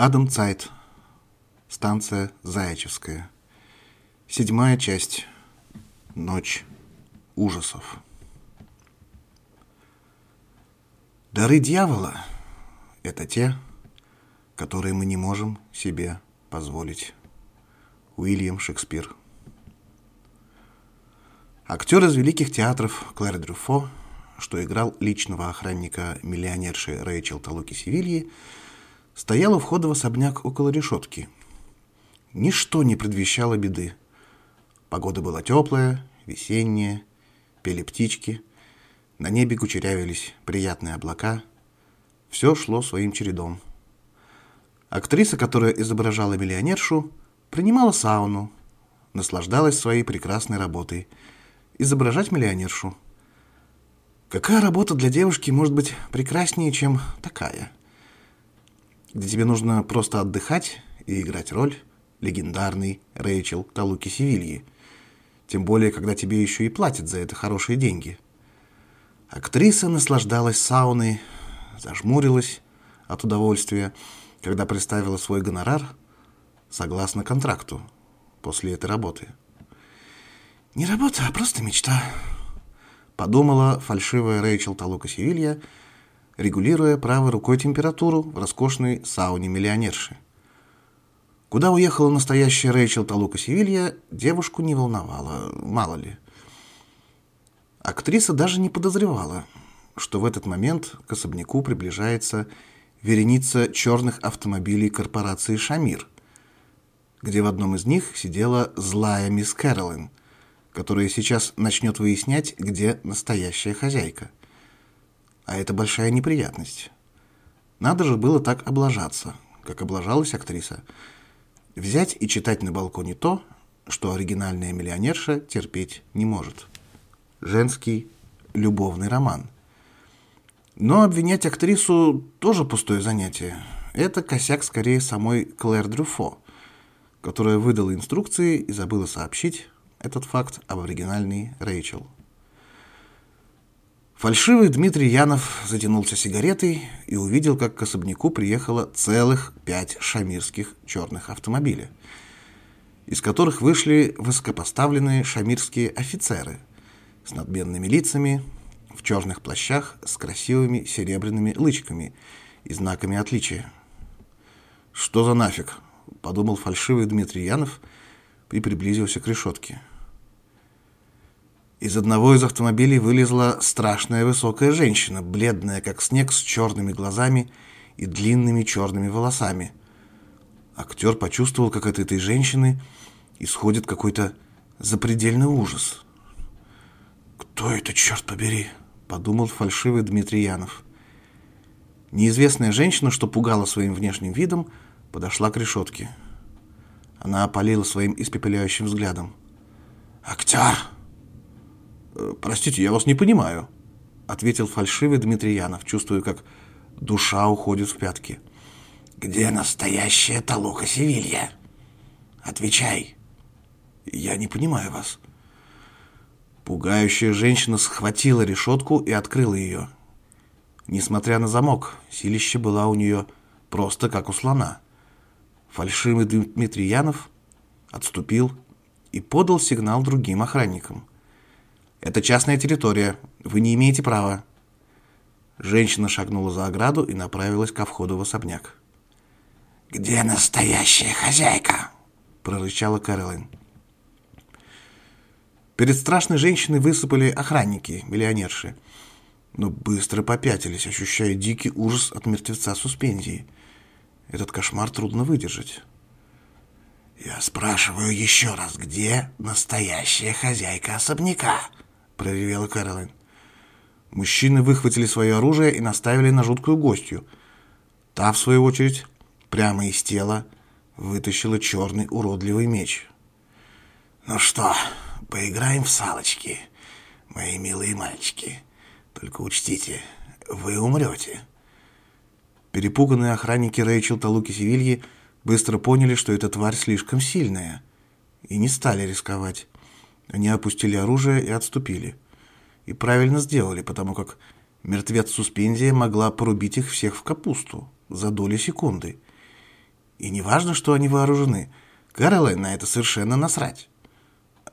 Адам Цайт. Станция Заячевская. Седьмая часть. Ночь ужасов. Дары дьявола – это те, которые мы не можем себе позволить. Уильям Шекспир. Актер из великих театров Клэр Дрюфо, что играл личного охранника миллионерши Рэйчел Талуки Севильи, стоял у входа в особняк около решетки. Ничто не предвещало беды. Погода была теплая, весенняя, пели птички, на небе кучерявились приятные облака. Все шло своим чередом. Актриса, которая изображала миллионершу, принимала сауну, наслаждалась своей прекрасной работой. Изображать миллионершу. Какая работа для девушки может быть прекраснее, чем такая? Где тебе нужно просто отдыхать и играть роль легендарный Рэйчел Талуки Севильи. Тем более, когда тебе еще и платят за это хорошие деньги. Актриса наслаждалась сауной, зажмурилась от удовольствия, когда представила свой гонорар согласно контракту после этой работы. «Не работа, а просто мечта», — подумала фальшивая Рэйчел Талука Севилья, регулируя правой рукой температуру в роскошной сауне миллионерши. Куда уехала настоящая Рэйчел Талука Севилья, девушку не волновало, мало ли. Актриса даже не подозревала, что в этот момент к особняку приближается вереница черных автомобилей корпорации «Шамир», где в одном из них сидела злая мисс Кэролин, которая сейчас начнет выяснять, где настоящая хозяйка. А это большая неприятность. Надо же было так облажаться, как облажалась актриса – Взять и читать на балконе то, что оригинальная миллионерша терпеть не может. Женский любовный роман. Но обвинять актрису тоже пустое занятие. Это косяк скорее самой Клэр Дрюфо, которая выдала инструкции и забыла сообщить этот факт об оригинальной Рэйчел. Фальшивый Дмитрий Янов затянулся сигаретой и увидел, как к особняку приехало целых пять шамирских черных автомобиля, из которых вышли высокопоставленные шамирские офицеры с надменными лицами, в черных плащах с красивыми серебряными лычками и знаками отличия. «Что за нафиг?» – подумал фальшивый Дмитрий Янов и приблизился к решетке. Из одного из автомобилей вылезла страшная высокая женщина, бледная, как снег, с черными глазами и длинными черными волосами. Актер почувствовал, как от этой женщины исходит какой-то запредельный ужас. «Кто это, черт побери?» – подумал фальшивый Дмитриянов. Неизвестная женщина, что пугала своим внешним видом, подошла к решетке. Она опалила своим испепеляющим взглядом. «Актер!» «Простите, я вас не понимаю», — ответил фальшивый Дмитриянов, чувствуя, как душа уходит в пятки. «Где настоящая Толука Севилья? Отвечай!» «Я не понимаю вас». Пугающая женщина схватила решетку и открыла ее. Несмотря на замок, силище была у нее просто как у слона. Фальшивый Дмитриянов отступил и подал сигнал другим охранникам. Это частная территория. Вы не имеете права. Женщина шагнула за ограду и направилась ко входу в особняк. «Где настоящая хозяйка?» – прорычала Кэролин. Перед страшной женщиной высыпали охранники, миллионерши, но быстро попятились, ощущая дикий ужас от мертвеца суспензии. Этот кошмар трудно выдержать. «Я спрашиваю еще раз, где настоящая хозяйка особняка?» Проревела Кэролайн. Мужчины выхватили свое оружие и наставили на жуткую гостью. Та, в свою очередь, прямо из тела вытащила черный уродливый меч. «Ну что, поиграем в салочки, мои милые мальчики. Только учтите, вы умрете». Перепуганные охранники Рэйчел Талуки Севильи быстро поняли, что эта тварь слишком сильная, и не стали рисковать. Они опустили оружие и отступили. И правильно сделали, потому как мертвец суспензия могла порубить их всех в капусту за доли секунды. И не важно, что они вооружены. Кэролайн на это совершенно насрать.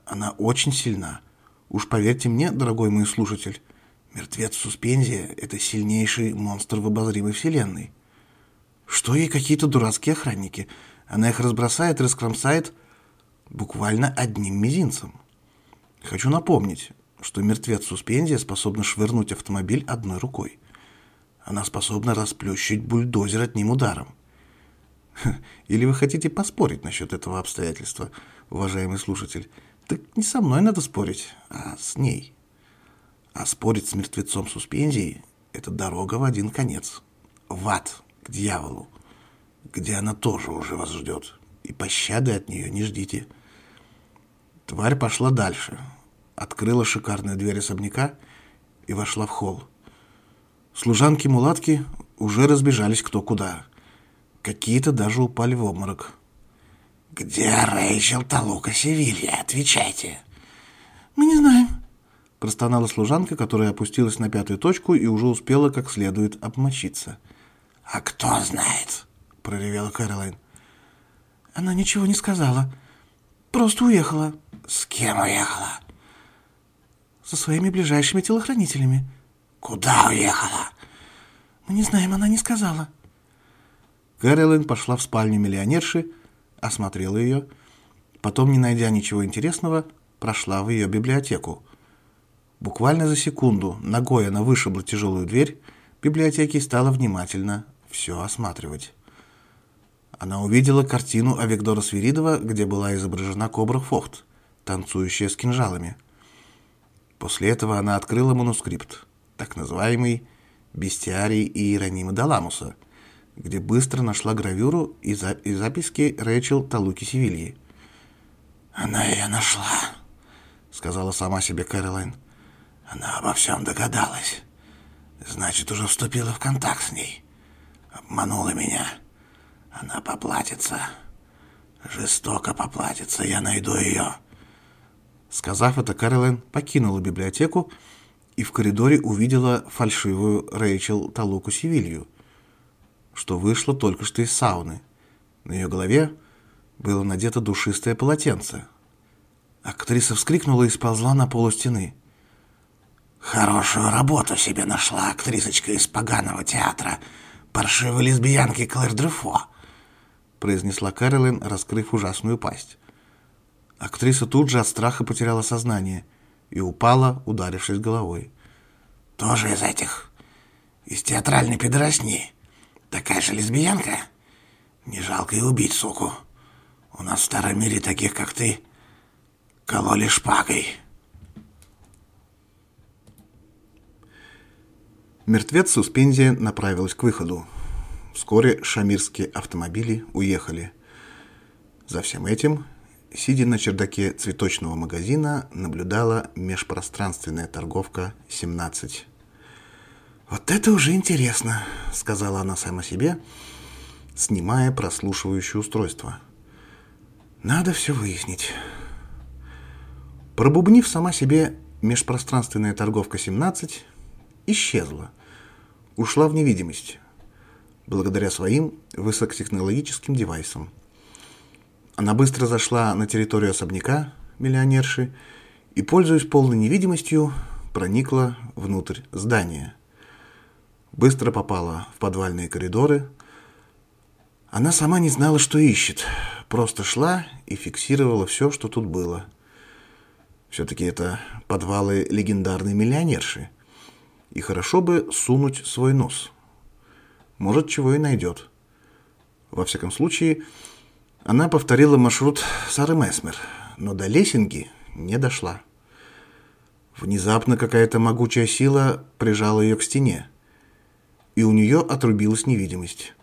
Она очень сильна. Уж поверьте мне, дорогой мой слушатель, мертвец в суспензии — это сильнейший монстр в обозримой вселенной. Что ей какие-то дурацкие охранники? Она их разбросает раскромсает буквально одним мизинцем. Хочу напомнить, что мертвец в суспензии способна швырнуть автомобиль одной рукой. Она способна расплющить бульдозер одним ударом. Или вы хотите поспорить насчет этого обстоятельства, уважаемый слушатель? Так не со мной надо спорить, а с ней. А спорить с мертвецом суспензии – это дорога в один конец. В ад, к дьяволу, где она тоже уже вас ждет. И пощады от нее не ждите. Тварь пошла дальше, открыла шикарную дверь особняка и вошла в холл. Служанки-мулатки уже разбежались кто куда. Какие-то даже упали в обморок. «Где Рэйчел Талука Севилья? Отвечайте!» «Мы не знаем», – простонала служанка, которая опустилась на пятую точку и уже успела как следует обмочиться. «А кто знает?» – проревела Кэролайн. «Она ничего не сказала. Просто уехала». «С кем уехала?» Со своими ближайшими телохранителями. Куда уехала? Мы не знаем, она не сказала. Кэролин пошла в спальню миллионерши, осмотрела ее, потом, не найдя ничего интересного, прошла в ее библиотеку. Буквально за секунду ногой она вышибла тяжелую дверь библиотеки и стала внимательно все осматривать. Она увидела картину Авигдора Свиридова, где была изображена кобра Фохт, танцующая с кинжалами. После этого она открыла манускрипт, так называемый «Бестиарий Иеронима Даламуса», где быстро нашла гравюру и, за и записки Рэйчел Талуки Севильи. «Она ее нашла», — сказала сама себе Кэролайн. «Она обо всем догадалась. Значит, уже вступила в контакт с ней. Обманула меня. Она поплатится. Жестоко поплатится. Я найду ее». Сказав это, Кэролайн покинула библиотеку и в коридоре увидела фальшивую Рэйчел Талуку Севилью, что вышла только что из сауны. На ее голове было надето душистое полотенце. Актриса вскрикнула и сползла на полу стены. «Хорошую работу себе нашла актрисочка из поганого театра, паршивой лесбиянки Клэр Дрефо», произнесла Кэролин, раскрыв ужасную пасть. Актриса тут же от страха потеряла сознание и упала, ударившись головой. «Тоже из этих? Из театральной пидоросни? Такая же лесбиянка? Не жалко и убить, суку. У нас в старом мире таких, как ты, кололи шпагой». Мертвец суспензия направилась к выходу. Вскоре шамирские автомобили уехали. За всем этим Сидя на чердаке цветочного магазина, наблюдала межпространственная торговка 17. «Вот это уже интересно», — сказала она сама себе, снимая прослушивающее устройство. «Надо все выяснить». Пробубнив сама себе, межпространственная торговка 17 исчезла, ушла в невидимость, благодаря своим высокотехнологическим девайсам — она быстро зашла на территорию особняка миллионерши и, пользуясь полной невидимостью, проникла внутрь здания. Быстро попала в подвальные коридоры. Она сама не знала, что ищет, просто шла и фиксировала все, что тут было. Все-таки это подвалы легендарной миллионерши. И хорошо бы сунуть свой нос. Может, чего и найдет. Во всяком случае, она повторила маршрут Сары Месмер, но до лесенки не дошла. Внезапно какая-то могучая сила прижала ее к стене, и у нее отрубилась невидимость.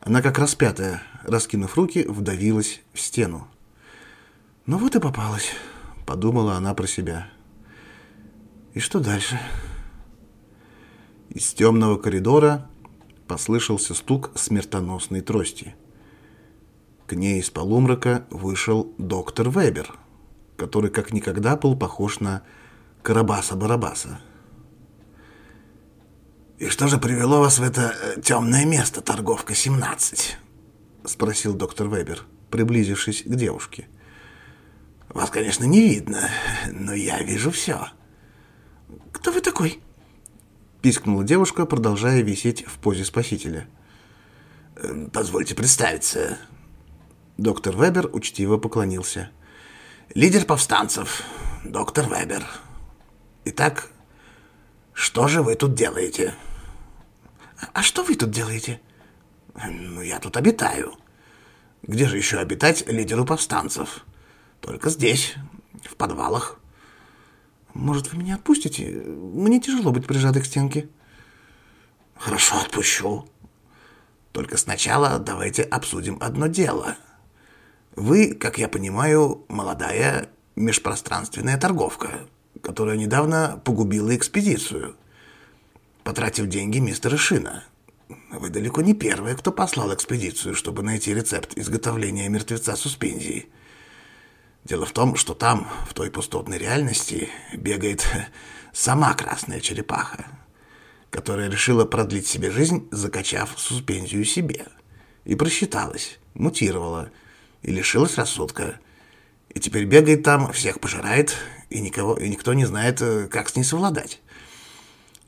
Она, как распятая, раскинув руки, вдавилась в стену. «Ну вот и попалась», — подумала она про себя. «И что дальше?» Из темного коридора послышался стук смертоносной трости — к ней из полумрака вышел доктор Вебер, который как никогда был похож на Карабаса-Барабаса. «И что же привело вас в это э, темное место, торговка 17?» спросил доктор Вебер, приблизившись к девушке. «Вас, конечно, не видно, но я вижу все». «Кто вы такой?» пискнула девушка, продолжая висеть в позе спасителя. Эм, «Позвольте представиться». Доктор Вебер учтиво поклонился. «Лидер повстанцев, доктор Вебер. Итак, что же вы тут делаете?» «А что вы тут делаете?» «Ну, я тут обитаю. Где же еще обитать лидеру повстанцев? Только здесь, в подвалах». «Может, вы меня отпустите? Мне тяжело быть прижатой к стенке». «Хорошо, отпущу. Только сначала давайте обсудим одно дело. Вы, как я понимаю, молодая межпространственная торговка, которая недавно погубила экспедицию, потратив деньги мистера Шина. Вы далеко не первая, кто послал экспедицию, чтобы найти рецепт изготовления мертвеца суспензии. Дело в том, что там, в той пустотной реальности, бегает сама красная черепаха, которая решила продлить себе жизнь, закачав суспензию себе. И просчиталась, мутировала и лишилась рассудка. И теперь бегает там, всех пожирает, и, никого, и никто не знает, э, как с ней совладать.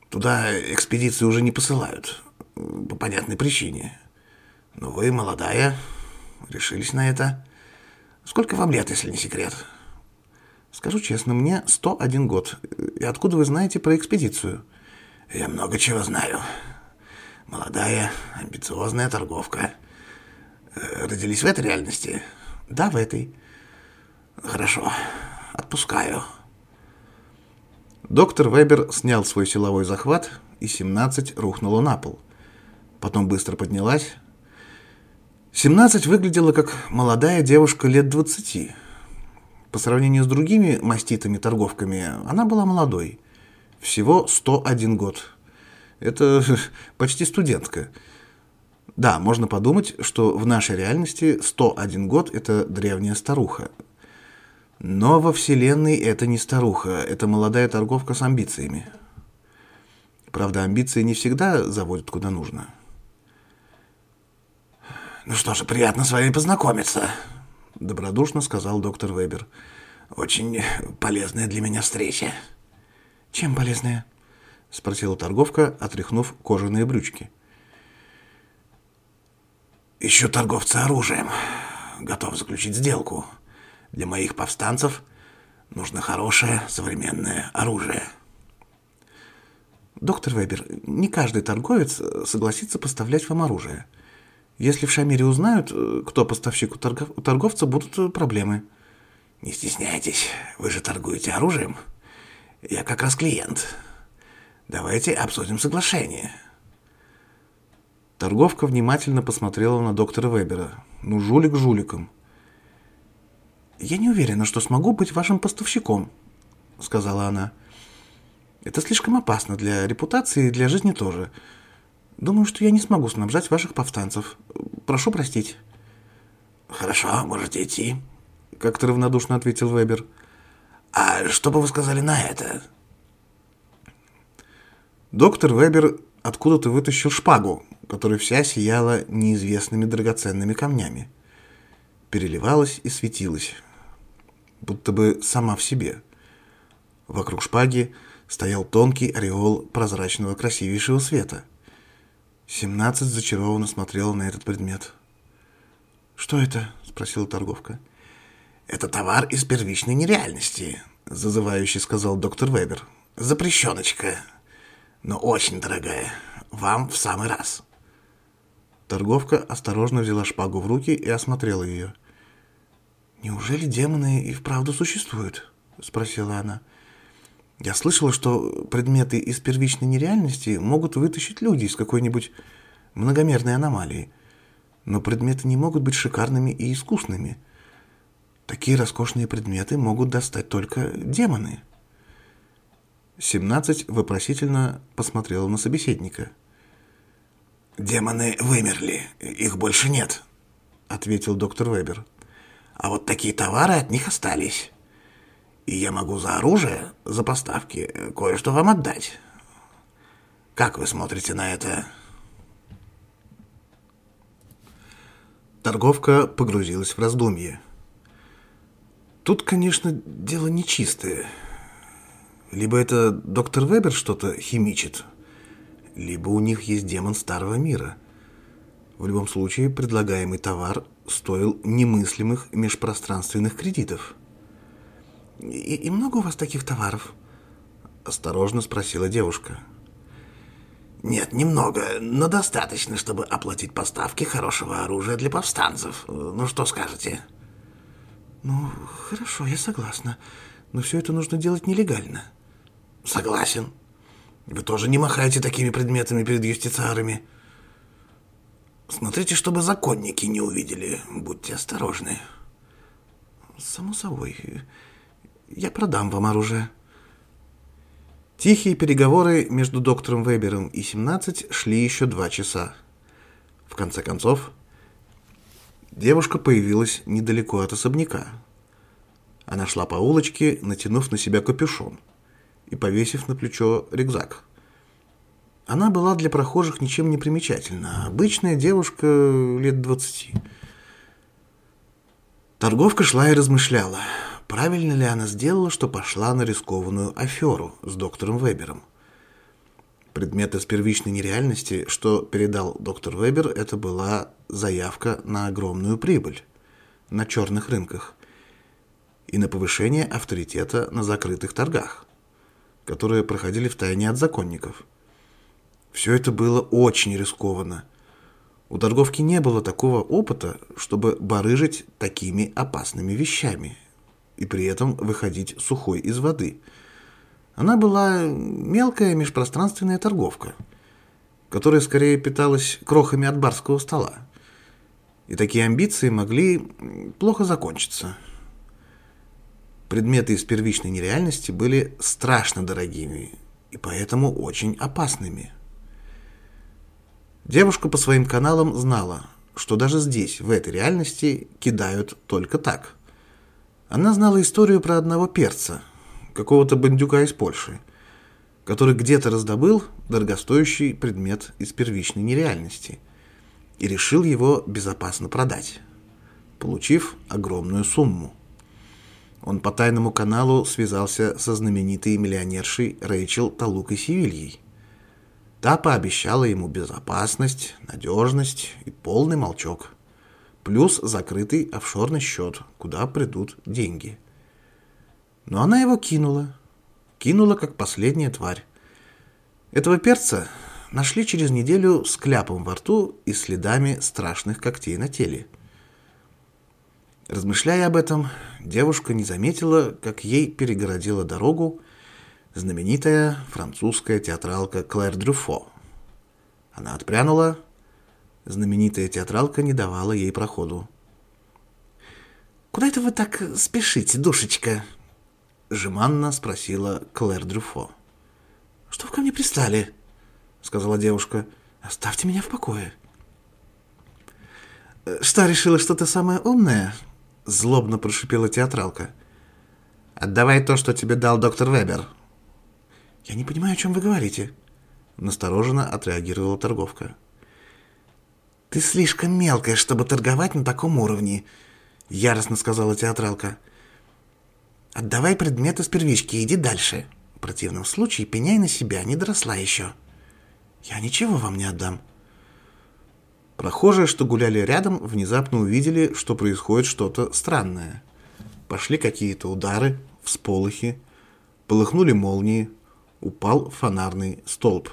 Туда экспедиции уже не посылают, по понятной причине. Но вы молодая, решились на это. Сколько вам лет, если не секрет? Скажу честно, мне 101 год. И откуда вы знаете про экспедицию? Я много чего знаю. Молодая, амбициозная торговка. Родились в этой реальности? Да, в этой. Хорошо. Отпускаю. Доктор Вебер снял свой силовой захват, и 17 рухнуло на пол. Потом быстро поднялась. 17 выглядела как молодая девушка лет 20. По сравнению с другими маститыми торговками, она была молодой. Всего 101 год. Это почти студентка. Да, можно подумать, что в нашей реальности 101 год – это древняя старуха. Но во Вселенной это не старуха, это молодая торговка с амбициями. Правда, амбиции не всегда заводят куда нужно. «Ну что же, приятно с вами познакомиться», — добродушно сказал доктор Вебер. «Очень полезная для меня встреча». «Чем полезная?» — спросила торговка, отряхнув кожаные брючки. «Ищу торговца оружием. Готов заключить сделку». Для моих повстанцев нужно хорошее современное оружие. Доктор Вебер, не каждый торговец согласится поставлять вам оружие. Если в Шамире узнают, кто поставщик у, торгов... у торговца, будут проблемы. Не стесняйтесь, вы же торгуете оружием. Я как раз клиент. Давайте обсудим соглашение. Торговка внимательно посмотрела на доктора Вебера. Ну, жулик жуликом. «Я не уверена, что смогу быть вашим поставщиком», — сказала она. «Это слишком опасно для репутации и для жизни тоже. Думаю, что я не смогу снабжать ваших повстанцев. Прошу простить». «Хорошо, можете идти», — как-то равнодушно ответил Вебер. «А что бы вы сказали на это?» Доктор Вебер откуда-то вытащил шпагу, которая вся сияла неизвестными драгоценными камнями. Переливалась и светилась будто бы сама в себе. Вокруг шпаги стоял тонкий ореол прозрачного красивейшего света. Семнадцать зачарованно смотрела на этот предмет. «Что это?» — спросила торговка. «Это товар из первичной нереальности», — зазывающе сказал доктор Вебер. «Запрещеночка, но очень дорогая. Вам в самый раз». Торговка осторожно взяла шпагу в руки и осмотрела ее. — «Неужели демоны и вправду существуют?» — спросила она. «Я слышала, что предметы из первичной нереальности могут вытащить люди из какой-нибудь многомерной аномалии. Но предметы не могут быть шикарными и искусными. Такие роскошные предметы могут достать только демоны». Семнадцать вопросительно посмотрела на собеседника. «Демоны вымерли, их больше нет», — ответил доктор Вебер. А вот такие товары от них остались. И я могу за оружие, за поставки, кое-что вам отдать. Как вы смотрите на это?» Торговка погрузилась в раздумье. Тут, конечно, дело нечистое. Либо это доктор Вебер что-то химичит, либо у них есть демон старого мира. В любом случае, предлагаемый товар стоил немыслимых межпространственных кредитов. «И, и много у вас таких товаров?» – осторожно спросила девушка. «Нет, немного, но достаточно, чтобы оплатить поставки хорошего оружия для повстанцев. Ну, что скажете?» «Ну, хорошо, я согласна. Но все это нужно делать нелегально». «Согласен. Вы тоже не махаете такими предметами перед юстициарами. Смотрите, чтобы законники не увидели. Будьте осторожны». «Само собой. Я продам вам оружие». Тихие переговоры между доктором Вебером и 17 шли еще два часа. В конце концов, девушка появилась недалеко от особняка. Она шла по улочке, натянув на себя капюшон и повесив на плечо рюкзак. Она была для прохожих ничем не примечательна. Обычная девушка лет двадцати. Торговка шла и размышляла, правильно ли она сделала, что пошла на рискованную аферу с доктором Вебером. Предмет из первичной нереальности, что передал доктор Вебер, это была заявка на огромную прибыль на черных рынках и на повышение авторитета на закрытых торгах которые проходили в тайне от законников. Все это было очень рискованно. У торговки не было такого опыта, чтобы барыжить такими опасными вещами и при этом выходить сухой из воды. Она была мелкая межпространственная торговка, которая скорее питалась крохами от барского стола. И такие амбиции могли плохо закончиться – Предметы из первичной нереальности были страшно дорогими и поэтому очень опасными. Девушка по своим каналам знала, что даже здесь, в этой реальности, кидают только так. Она знала историю про одного перца, какого-то бандюка из Польши, который где-то раздобыл дорогостоящий предмет из первичной нереальности и решил его безопасно продать, получив огромную сумму. Он по тайному каналу связался со знаменитой миллионершей Рэйчел Талукой Севильей. Та пообещала ему безопасность, надежность и полный молчок. Плюс закрытый офшорный счет, куда придут деньги. Но она его кинула. Кинула, как последняя тварь. Этого перца нашли через неделю с кляпом во рту и следами страшных когтей на теле. Размышляя об этом, девушка не заметила, как ей перегородила дорогу знаменитая французская театралка Клэр Дрюфо. Она отпрянула, знаменитая театралка не давала ей проходу. «Куда это вы так спешите, душечка?» Жеманно спросила Клэр Дрюфо. «Что вы ко мне пристали?» Сказала девушка. «Оставьте меня в покое». «Что, решила, что ты самая умная?» Злобно прошипела театралка. «Отдавай то, что тебе дал доктор Вебер». «Я не понимаю, о чем вы говорите», — настороженно отреагировала торговка. «Ты слишком мелкая, чтобы торговать на таком уровне», — яростно сказала театралка. «Отдавай предметы с первички и иди дальше. В противном случае пеняй на себя, не доросла еще». «Я ничего вам не отдам», Прохожие, что гуляли рядом, внезапно увидели, что происходит что-то странное. Пошли какие-то удары, всполохи, полыхнули молнии, упал фонарный столб.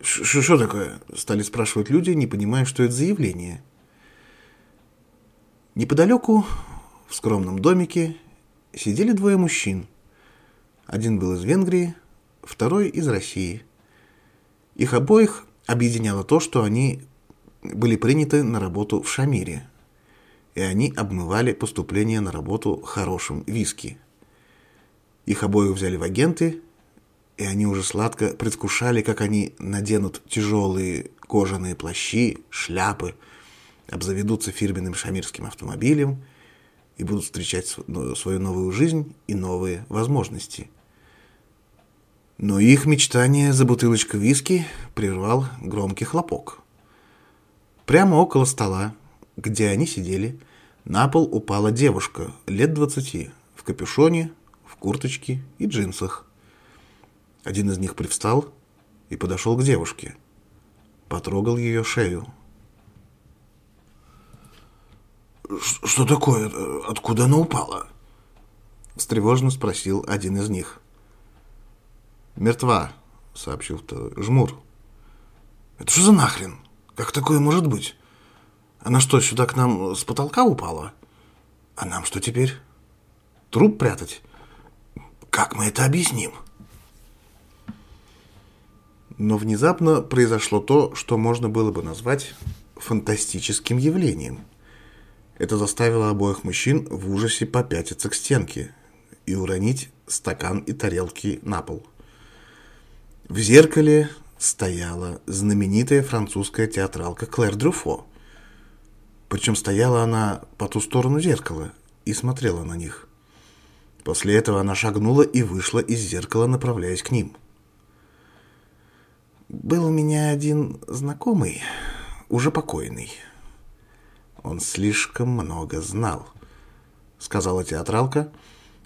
«Что такое?» – стали спрашивать люди, не понимая, что это за явление. Неподалеку, в скромном домике, сидели двое мужчин. Один был из Венгрии, второй из России. Их обоих объединяло то, что они были приняты на работу в Шамире, и они обмывали поступление на работу хорошим виски. Их обоих взяли в агенты, и они уже сладко предвкушали, как они наденут тяжелые кожаные плащи, шляпы, обзаведутся фирменным шамирским автомобилем и будут встречать свою новую жизнь и новые возможности. Но их мечтание за бутылочкой виски прервал громкий хлопок. Прямо около стола, где они сидели, на пол упала девушка лет двадцати в капюшоне, в курточке и джинсах. Один из них привстал и подошел к девушке. Потрогал ее шею. «Что такое? Откуда она упала?» Встревоженно спросил один из них. «Мертва», — сообщил второй. «Жмур». «Это что за нахрен? Как такое может быть? Она что, сюда к нам с потолка упала? А нам что теперь? Труп прятать? Как мы это объясним?» Но внезапно произошло то, что можно было бы назвать фантастическим явлением. Это заставило обоих мужчин в ужасе попятиться к стенке и уронить стакан и тарелки на пол. В зеркале стояла знаменитая французская театралка Клэр Дрюфо. Причем стояла она по ту сторону зеркала и смотрела на них. После этого она шагнула и вышла из зеркала, направляясь к ним. Был у меня один знакомый, уже покойный. Он слишком много знал, сказала театралка,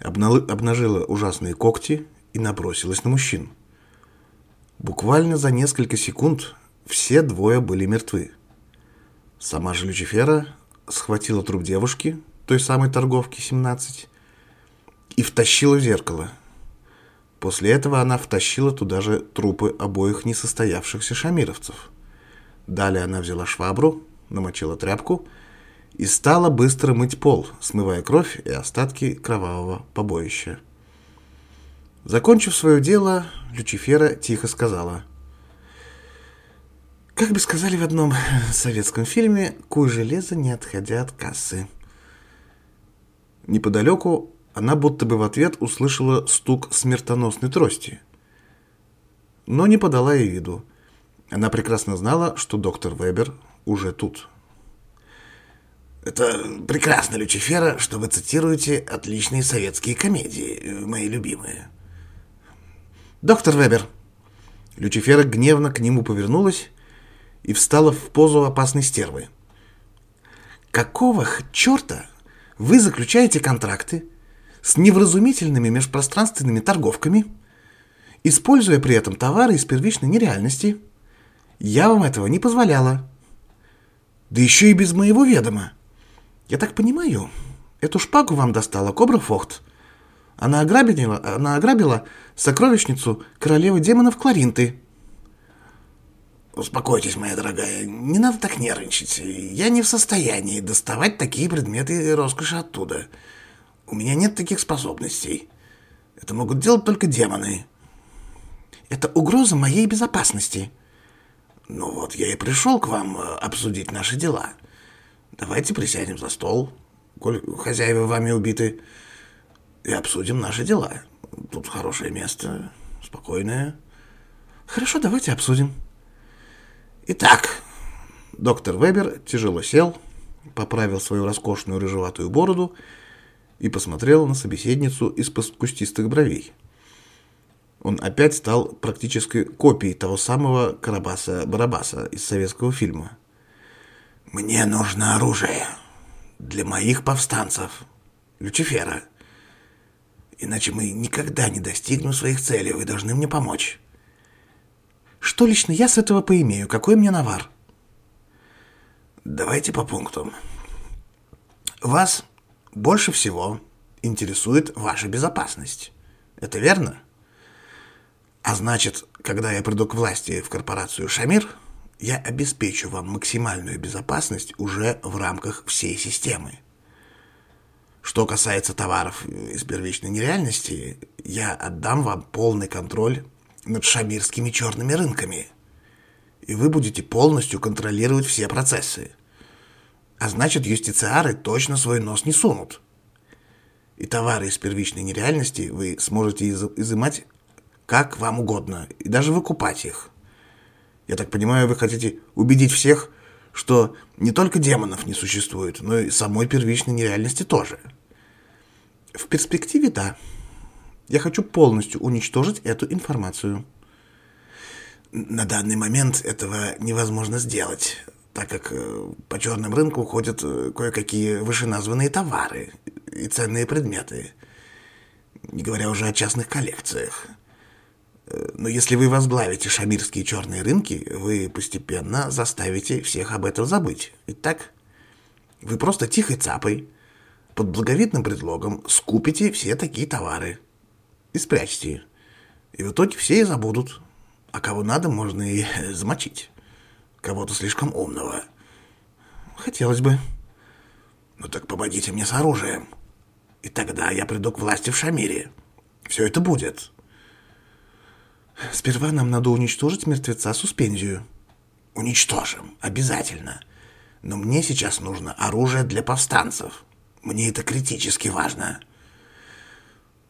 обнажила ужасные когти и набросилась на мужчин. Буквально за несколько секунд все двое были мертвы. Сама же Люцифера схватила труп девушки, той самой торговки 17, и втащила в зеркало. После этого она втащила туда же трупы обоих несостоявшихся шамировцев. Далее она взяла швабру, намочила тряпку и стала быстро мыть пол, смывая кровь и остатки кровавого побоища. Закончив свое дело, Люцифера тихо сказала. «Как бы сказали в одном советском фильме, куй железо, не отходя от кассы». Неподалеку она будто бы в ответ услышала стук смертоносной трости. Но не подала ей виду. Она прекрасно знала, что доктор Вебер уже тут. «Это прекрасно, Люцифера, что вы цитируете отличные советские комедии, мои любимые», «Доктор Вебер!» Люцифера гневно к нему повернулась и встала в позу опасной стервы. «Какого черта вы заключаете контракты с невразумительными межпространственными торговками, используя при этом товары из первичной нереальности? Я вам этого не позволяла. Да еще и без моего ведома. Я так понимаю, эту шпагу вам достала Кобра Фохт. Она ограбила, она ограбила сокровищницу королевы демонов Кларинты. Успокойтесь, моя дорогая, не надо так нервничать. Я не в состоянии доставать такие предметы роскоши оттуда. У меня нет таких способностей. Это могут делать только демоны. Это угроза моей безопасности. Ну вот, я и пришел к вам э, обсудить наши дела. Давайте присядем за стол, коль хозяева вами убиты, и обсудим наши дела. Тут хорошее место, спокойное. Хорошо, давайте обсудим. Итак, доктор Вебер тяжело сел, поправил свою роскошную рыжеватую бороду и посмотрел на собеседницу из-под кустистых бровей. Он опять стал практически копией того самого Карабаса-Барабаса из советского фильма. «Мне нужно оружие для моих повстанцев, Люцифера. Иначе мы никогда не достигнем своих целей. Вы должны мне помочь. Что лично я с этого поимею? Какой мне навар? Давайте по пунктам. Вас больше всего интересует ваша безопасность. Это верно? А значит, когда я приду к власти в корпорацию «Шамир», я обеспечу вам максимальную безопасность уже в рамках всей системы. Что касается товаров из первичной нереальности, я отдам вам полный контроль над шамирскими черными рынками. И вы будете полностью контролировать все процессы. А значит, юстициары точно свой нос не сунут. И товары из первичной нереальности вы сможете из изымать как вам угодно, и даже выкупать их. Я так понимаю, вы хотите убедить всех, что не только демонов не существует, но и самой первичной нереальности тоже. В перспективе – да. Я хочу полностью уничтожить эту информацию. На данный момент этого невозможно сделать. так как э, по черным рынку уходят э, кое-какие вышеназванные товары и ценные предметы, не говоря уже о частных коллекциях. Э, но если вы возглавите шамирские черные рынки, вы постепенно заставите всех об этом забыть. Ведь так? Вы просто тихой цапой, под благовидным предлогом, скупите все такие товары и спрячьте. И в итоге все и забудут. А кого надо, можно и замочить. Кого-то слишком умного. Хотелось бы. Ну так помогите мне с оружием. И тогда я приду к власти в Шамире. Все это будет. Сперва нам надо уничтожить мертвеца суспензию. Уничтожим, обязательно. Но мне сейчас нужно оружие для повстанцев. Мне это критически важно.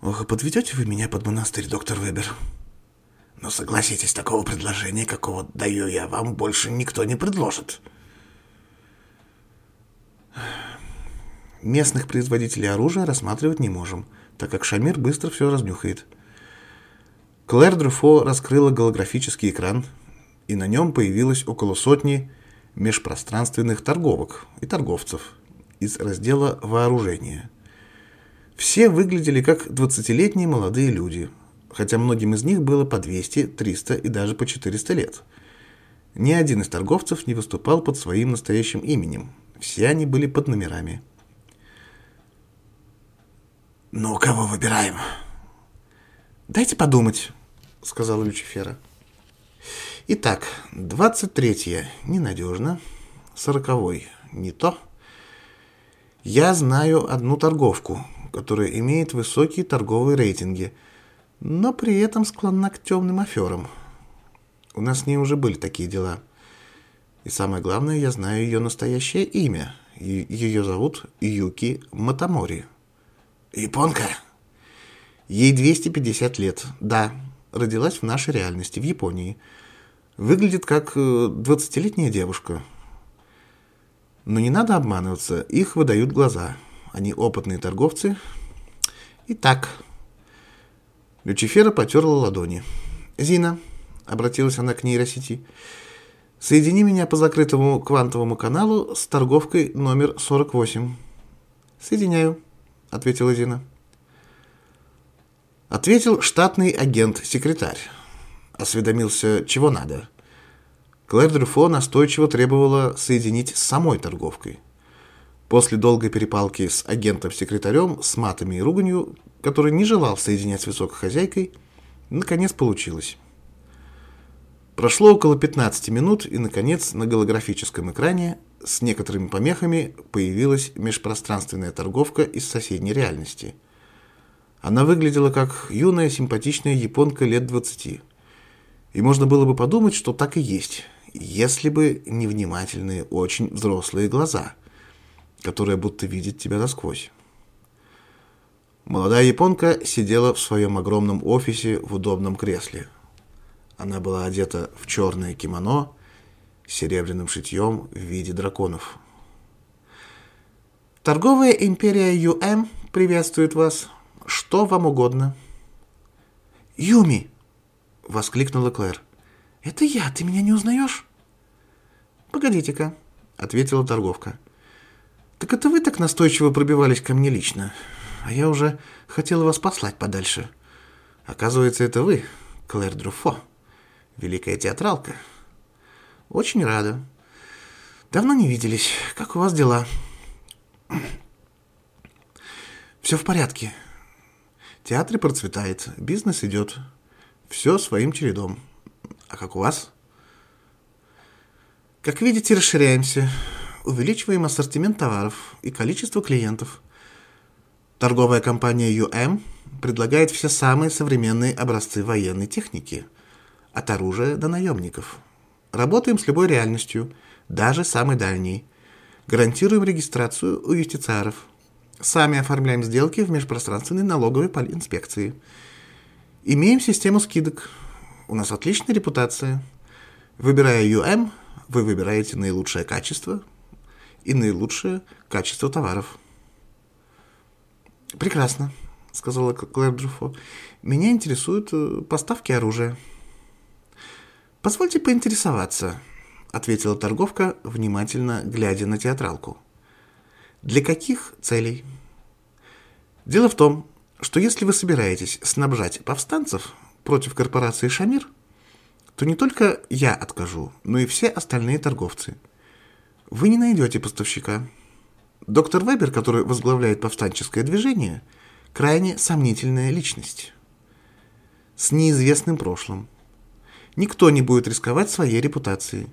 Ох, подведете вы меня под монастырь, доктор Вебер? Но согласитесь, такого предложения, какого даю я вам, больше никто не предложит. Местных производителей оружия рассматривать не можем, так как Шамир быстро все разнюхает. Клэр Дрюфо раскрыла голографический экран, и на нем появилось около сотни межпространственных торговок и торговцев из раздела «Вооружение». Все выглядели как 20-летние молодые люди – хотя многим из них было по 200, 300 и даже по 400 лет. Ни один из торговцев не выступал под своим настоящим именем. Все они были под номерами. «Ну, кого выбираем?» «Дайте подумать», — сказала Люцифера. «Итак, 23-е ненадежно, 40-й не то. Я знаю одну торговку, которая имеет высокие торговые рейтинги — но при этом склонна к темным аферам. У нас с ней уже были такие дела. И самое главное, я знаю ее настоящее имя. Ее зовут Юки Матамори. Японка? Ей 250 лет. Да, родилась в нашей реальности, в Японии. Выглядит как 20-летняя э, девушка. Но не надо обманываться, их выдают глаза. Они опытные торговцы. Итак, Люцифера потерла ладони. «Зина», — обратилась она к нейросети, — «соедини меня по закрытому квантовому каналу с торговкой номер 48». «Соединяю», — ответила Зина. Ответил штатный агент-секретарь. Осведомился, чего надо. Клэр Дрюфо настойчиво требовала соединить с самой торговкой. После долгой перепалки с агентом-секретарем, с матами и руганью, который не желал соединять с высокой хозяйкой, наконец получилось. Прошло около 15 минут, и, наконец, на голографическом экране с некоторыми помехами появилась межпространственная торговка из соседней реальности. Она выглядела как юная симпатичная японка лет 20. И можно было бы подумать, что так и есть, если бы не внимательные, очень взрослые глаза, которые будто видят тебя насквозь. Молодая японка сидела в своем огромном офисе в удобном кресле. Она была одета в черное кимоно с серебряным шитьем в виде драконов. «Торговая империя ЮМ приветствует вас. Что вам угодно?» «Юми!» — воскликнула Клэр. «Это я, ты меня не узнаешь?» «Погодите-ка», — ответила торговка. «Так это вы так настойчиво пробивались ко мне лично?» а я уже хотела вас послать подальше. Оказывается, это вы, Клэр Друфо, великая театралка. Очень рада. Давно не виделись. Как у вас дела? Все в порядке. Театр процветает, бизнес идет. Все своим чередом. А как у вас? Как видите, расширяемся. Увеличиваем ассортимент товаров и количество клиентов. Торговая компания UM предлагает все самые современные образцы военной техники, от оружия до наемников. Работаем с любой реальностью, даже самой дальней. Гарантируем регистрацию у юстициаров. Сами оформляем сделки в межпространственной налоговой инспекции. Имеем систему скидок. У нас отличная репутация. Выбирая UM, вы выбираете наилучшее качество и наилучшее качество товаров. «Прекрасно», — сказала Клэр Джуфо. «Меня интересуют э, поставки оружия». «Позвольте поинтересоваться, ответила торговка, внимательно глядя на театралку. Для каких целей? Дело в том, что если вы собираетесь снабжать повстанцев против корпорации «Шамир», то не только я откажу, но и все остальные торговцы. Вы не найдете поставщика. Доктор Вебер, который возглавляет повстанческое движение, крайне сомнительная личность. С неизвестным прошлым. Никто не будет рисковать своей репутацией.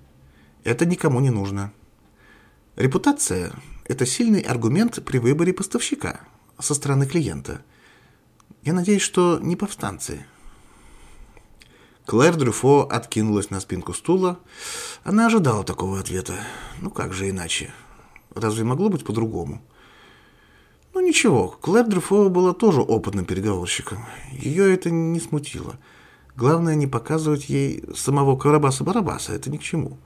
Это никому не нужно. Репутация – это сильный аргумент при выборе поставщика со стороны клиента. Я надеюсь, что не повстанцы. Клэр Дрюфо откинулась на спинку стула. Она ожидала такого ответа. Ну как же иначе? Разве могло быть по-другому? Ну ничего, Клэр Дрюфо была тоже опытным переговорщиком. Ее это не смутило. Главное не показывать ей самого Карабаса-Барабаса. Это ни к чему.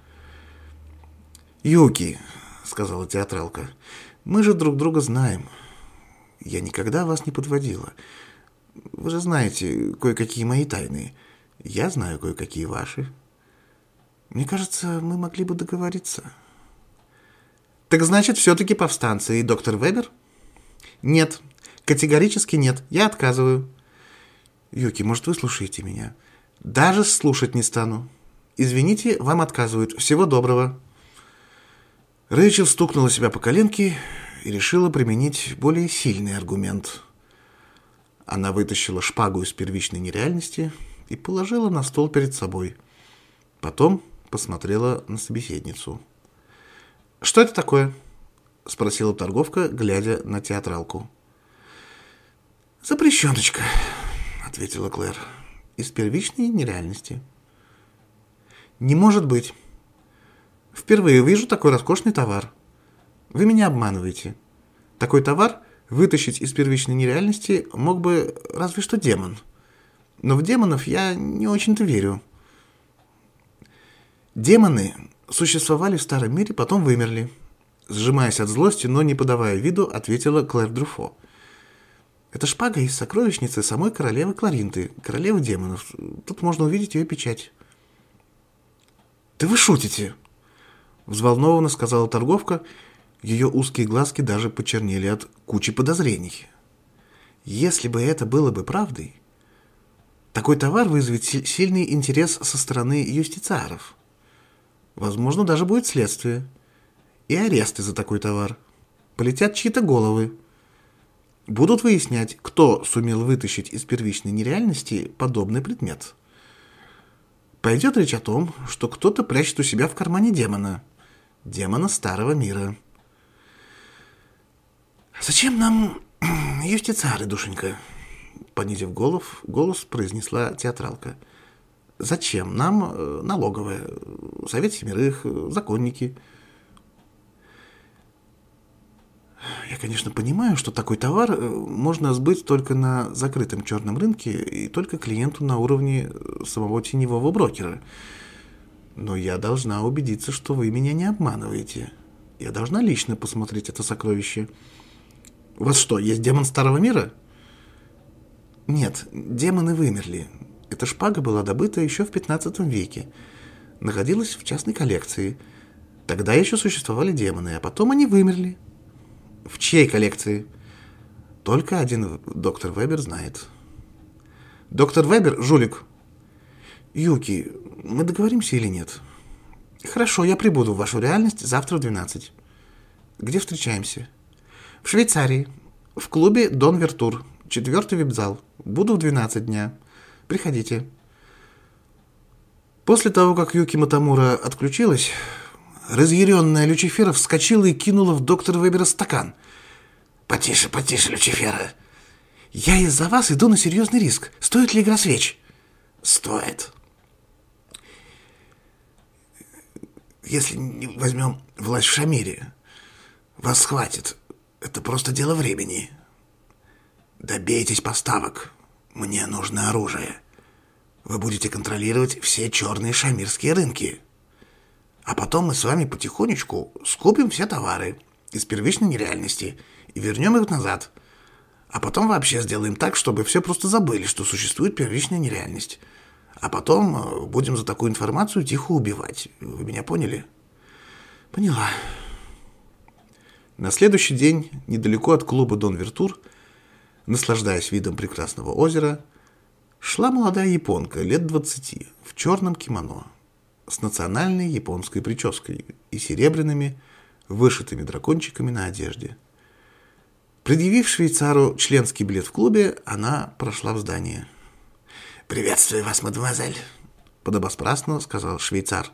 «Юки», — сказала театралка, — «мы же друг друга знаем. Я никогда вас не подводила. Вы же знаете кое-какие мои тайны. Я знаю кое-какие ваши. Мне кажется, мы могли бы договориться». «Так значит, все-таки повстанцы и доктор Вебер?» «Нет, категорически нет. Я отказываю». «Юки, может, вы слушаете меня?» «Даже слушать не стану. Извините, вам отказывают. Всего доброго». Рэйчел стукнула себя по коленке и решила применить более сильный аргумент. Она вытащила шпагу из первичной нереальности и положила на стол перед собой. Потом посмотрела на собеседницу. «Что это такое?» — спросила торговка, глядя на театралку. «Запрещеночка», — ответила Клэр, — «из первичной нереальности». «Не может быть». Впервые вижу такой роскошный товар. Вы меня обманываете. Такой товар вытащить из первичной нереальности мог бы разве что демон. Но в демонов я не очень-то верю. Демоны существовали в старом мире, потом вымерли. Сжимаясь от злости, но не подавая виду, ответила Клэр Друфо. Это шпага из сокровищницы самой королевы Кларинты, королевы демонов. Тут можно увидеть ее печать. «Да вы шутите!» Взволнованно сказала торговка, ее узкие глазки даже почернели от кучи подозрений. Если бы это было бы правдой, такой товар вызовет сильный интерес со стороны юстициаров. Возможно, даже будет следствие. И аресты за такой товар. Полетят чьи-то головы. Будут выяснять, кто сумел вытащить из первичной нереальности подобный предмет. Пойдет речь о том, что кто-то прячет у себя в кармане демона – демона старого мира. «Зачем нам юстициары, душенька?» Понизив голов, голос произнесла театралка. «Зачем нам э, налоговая, совет семерых, законники?» Я, конечно, понимаю, что такой товар э, можно сбыть только на закрытом черном рынке и только клиенту на уровне самого теневого брокера – но я должна убедиться, что вы меня не обманываете. Я должна лично посмотреть это сокровище. У вас что, есть демон Старого Мира? Нет, демоны вымерли. Эта шпага была добыта еще в 15 веке. Находилась в частной коллекции. Тогда еще существовали демоны, а потом они вымерли. В чьей коллекции? Только один доктор Вебер знает. Доктор Вебер – жулик. Юки, мы договоримся или нет? Хорошо, я прибуду в вашу реальность завтра в 12. Где встречаемся? В Швейцарии. В клубе Дон Вертур. Четвертый вип-зал. Буду в 12 дня. Приходите. После того, как Юки Матамура отключилась, разъяренная Люцифера вскочила и кинула в доктора Вебера стакан. «Потише, потише, Люцифера. Я из-за вас иду на серьезный риск. Стоит ли игра свеч?» «Стоит», если не возьмем власть в Шамире, вас схватит. Это просто дело времени. Добейтесь поставок. Мне нужно оружие. Вы будете контролировать все черные шамирские рынки. А потом мы с вами потихонечку скупим все товары из первичной нереальности и вернем их назад. А потом вообще сделаем так, чтобы все просто забыли, что существует первичная нереальность. А потом э, будем за такую информацию тихо убивать. Вы меня поняли? Поняла. На следующий день, недалеко от клуба Дон Вертур, наслаждаясь видом прекрасного озера, шла молодая японка лет двадцати в черном кимоно с национальной японской прической и серебряными вышитыми дракончиками на одежде. Предъявив швейцару членский билет в клубе, она прошла в здание. «Приветствую вас, мадемуазель», — подобострастно сказал швейцар.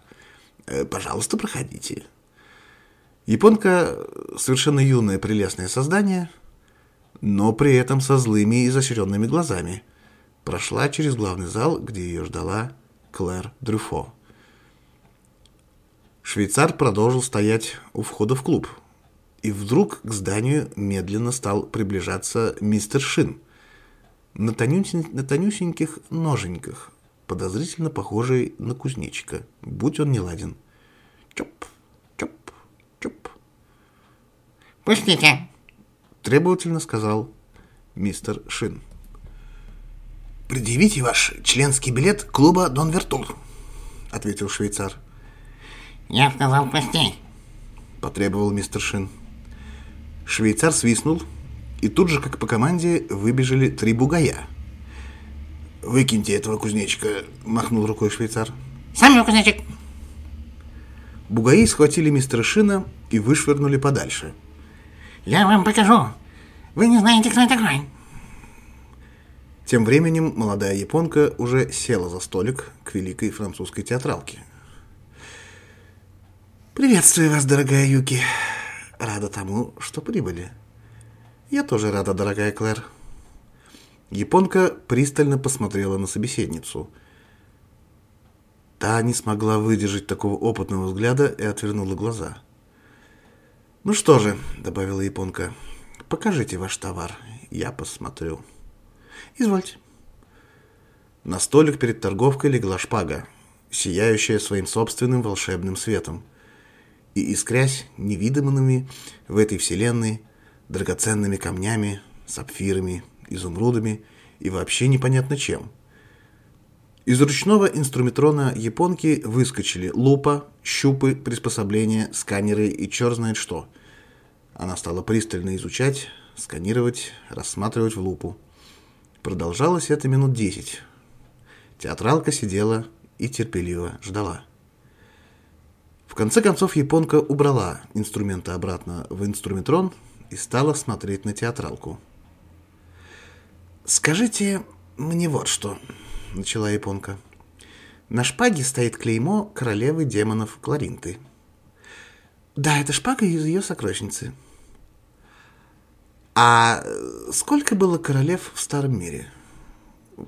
«Э, «Пожалуйста, проходите». Японка — совершенно юное прелестное создание, но при этом со злыми и изощренными глазами. Прошла через главный зал, где ее ждала Клэр Дрюфо. Швейцар продолжил стоять у входа в клуб. И вдруг к зданию медленно стал приближаться мистер Шин на, тонюсень, на тонюсеньких ноженьках, подозрительно похожий на кузнечика, будь он не ладен. Чоп, чоп, чоп. «Пустите!» – требовательно сказал мистер Шин. «Предъявите ваш членский билет клуба Дон Вертул», — ответил швейцар. «Я сказал пусти», — потребовал мистер Шин. Швейцар свистнул, и тут же, как по команде, выбежали три бугая. «Выкиньте этого кузнечика», — махнул рукой швейцар. «Сам кузнечик». Бугаи схватили мистера Шина и вышвырнули подальше. «Я вам покажу. Вы не знаете, кто я такой». Тем временем молодая японка уже села за столик к великой французской театралке. «Приветствую вас, дорогая Юки. Рада тому, что прибыли». «Я тоже рада, дорогая Клэр». Японка пристально посмотрела на собеседницу. Та не смогла выдержать такого опытного взгляда и отвернула глаза. «Ну что же», — добавила японка, — «покажите ваш товар, я посмотрю». Извольте. На столик перед торговкой легла шпага, сияющая своим собственным волшебным светом, и искрясь невидимыми в этой вселенной драгоценными камнями, сапфирами, изумрудами и вообще непонятно чем. Из ручного инструментарона японки выскочили лупа, щупы, приспособления, сканеры и черт знает что. Она стала пристально изучать, сканировать, рассматривать в лупу. Продолжалось это минут десять. Театралка сидела и терпеливо ждала. В конце концов японка убрала инструменты обратно в инструментрон и стала смотреть на театралку. «Скажите мне вот что», — начала японка. «На шпаге стоит клеймо королевы демонов Кларинты». «Да, это шпага из ее сокровищницы», а сколько было королев в Старом мире?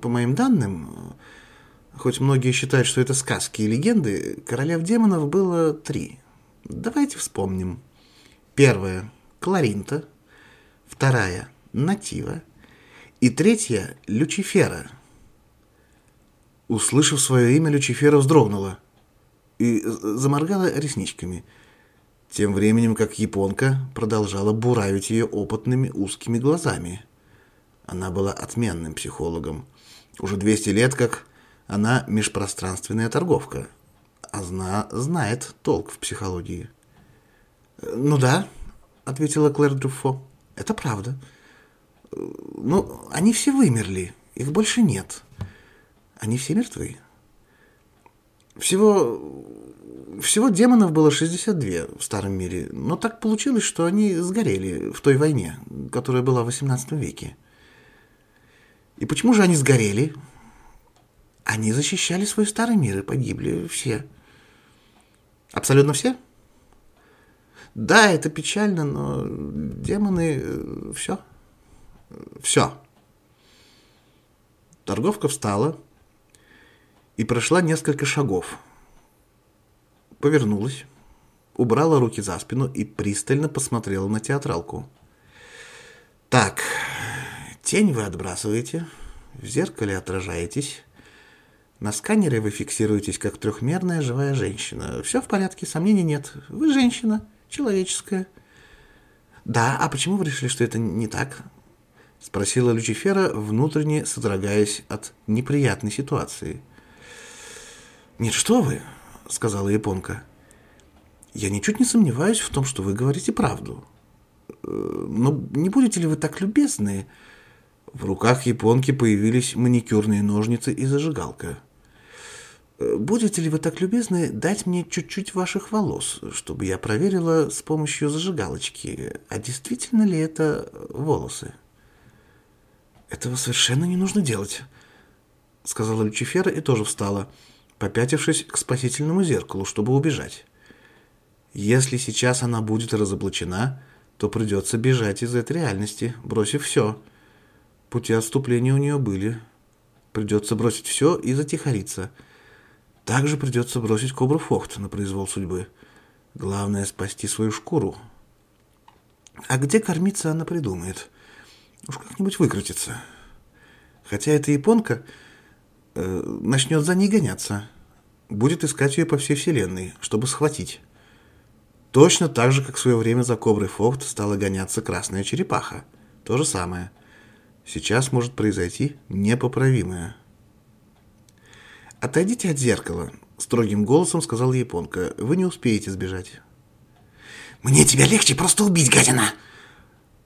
По моим данным, хоть многие считают, что это сказки и легенды, королев демонов было три. Давайте вспомним. Первая – Кларинта, вторая – Натива и третья – Лючифера. Услышав свое имя, Лючифера вздрогнула и заморгала ресничками – тем временем как японка продолжала буравить ее опытными узкими глазами. Она была отменным психологом. Уже 200 лет как она межпространственная торговка. А зна знает толк в психологии. «Ну да», — ответила Клэр Дюфо, — «это правда. Ну, они все вымерли, их больше нет. Они все мертвы. Всего всего демонов было 62 в Старом мире, но так получилось, что они сгорели в той войне, которая была в 18 веке. И почему же они сгорели? Они защищали свой старый мир и погибли все. Абсолютно все? Да, это печально, но демоны... Э, все. Все. Торговка встала и прошла несколько шагов – повернулась, убрала руки за спину и пристально посмотрела на театралку. «Так, тень вы отбрасываете, в зеркале отражаетесь, на сканере вы фиксируетесь как трехмерная живая женщина. Все в порядке, сомнений нет. Вы женщина, человеческая». «Да, а почему вы решили, что это не так?» — спросила Люцифера, внутренне содрогаясь от неприятной ситуации. «Нет, что вы!» — сказала японка. «Я ничуть не сомневаюсь в том, что вы говорите правду. Э, но не будете ли вы так любезны?» В руках японки появились маникюрные ножницы и зажигалка. «Э, «Будете ли вы так любезны дать мне чуть-чуть ваших волос, чтобы я проверила с помощью зажигалочки, а действительно ли это волосы?» «Этого совершенно не нужно делать», — сказала Люцифера и тоже встала, попятившись к спасительному зеркалу, чтобы убежать. «Если сейчас она будет разоблачена, то придется бежать из этой реальности, бросив все». Пути отступления у нее были. Придется бросить все и затихариться. Также придется бросить Кобру Фохт на произвол судьбы. Главное — спасти свою шкуру. А где кормиться она придумает. Уж как-нибудь выкрутится. Хотя эта японка э, начнет за ней гоняться. Будет искать ее по всей вселенной, чтобы схватить. Точно так же, как в свое время за Коброй Фохт стала гоняться красная черепаха. То же самое — Сейчас может произойти непоправимое. «Отойдите от зеркала», — строгим голосом сказала японка. «Вы не успеете сбежать». «Мне тебя легче просто убить, гадина!»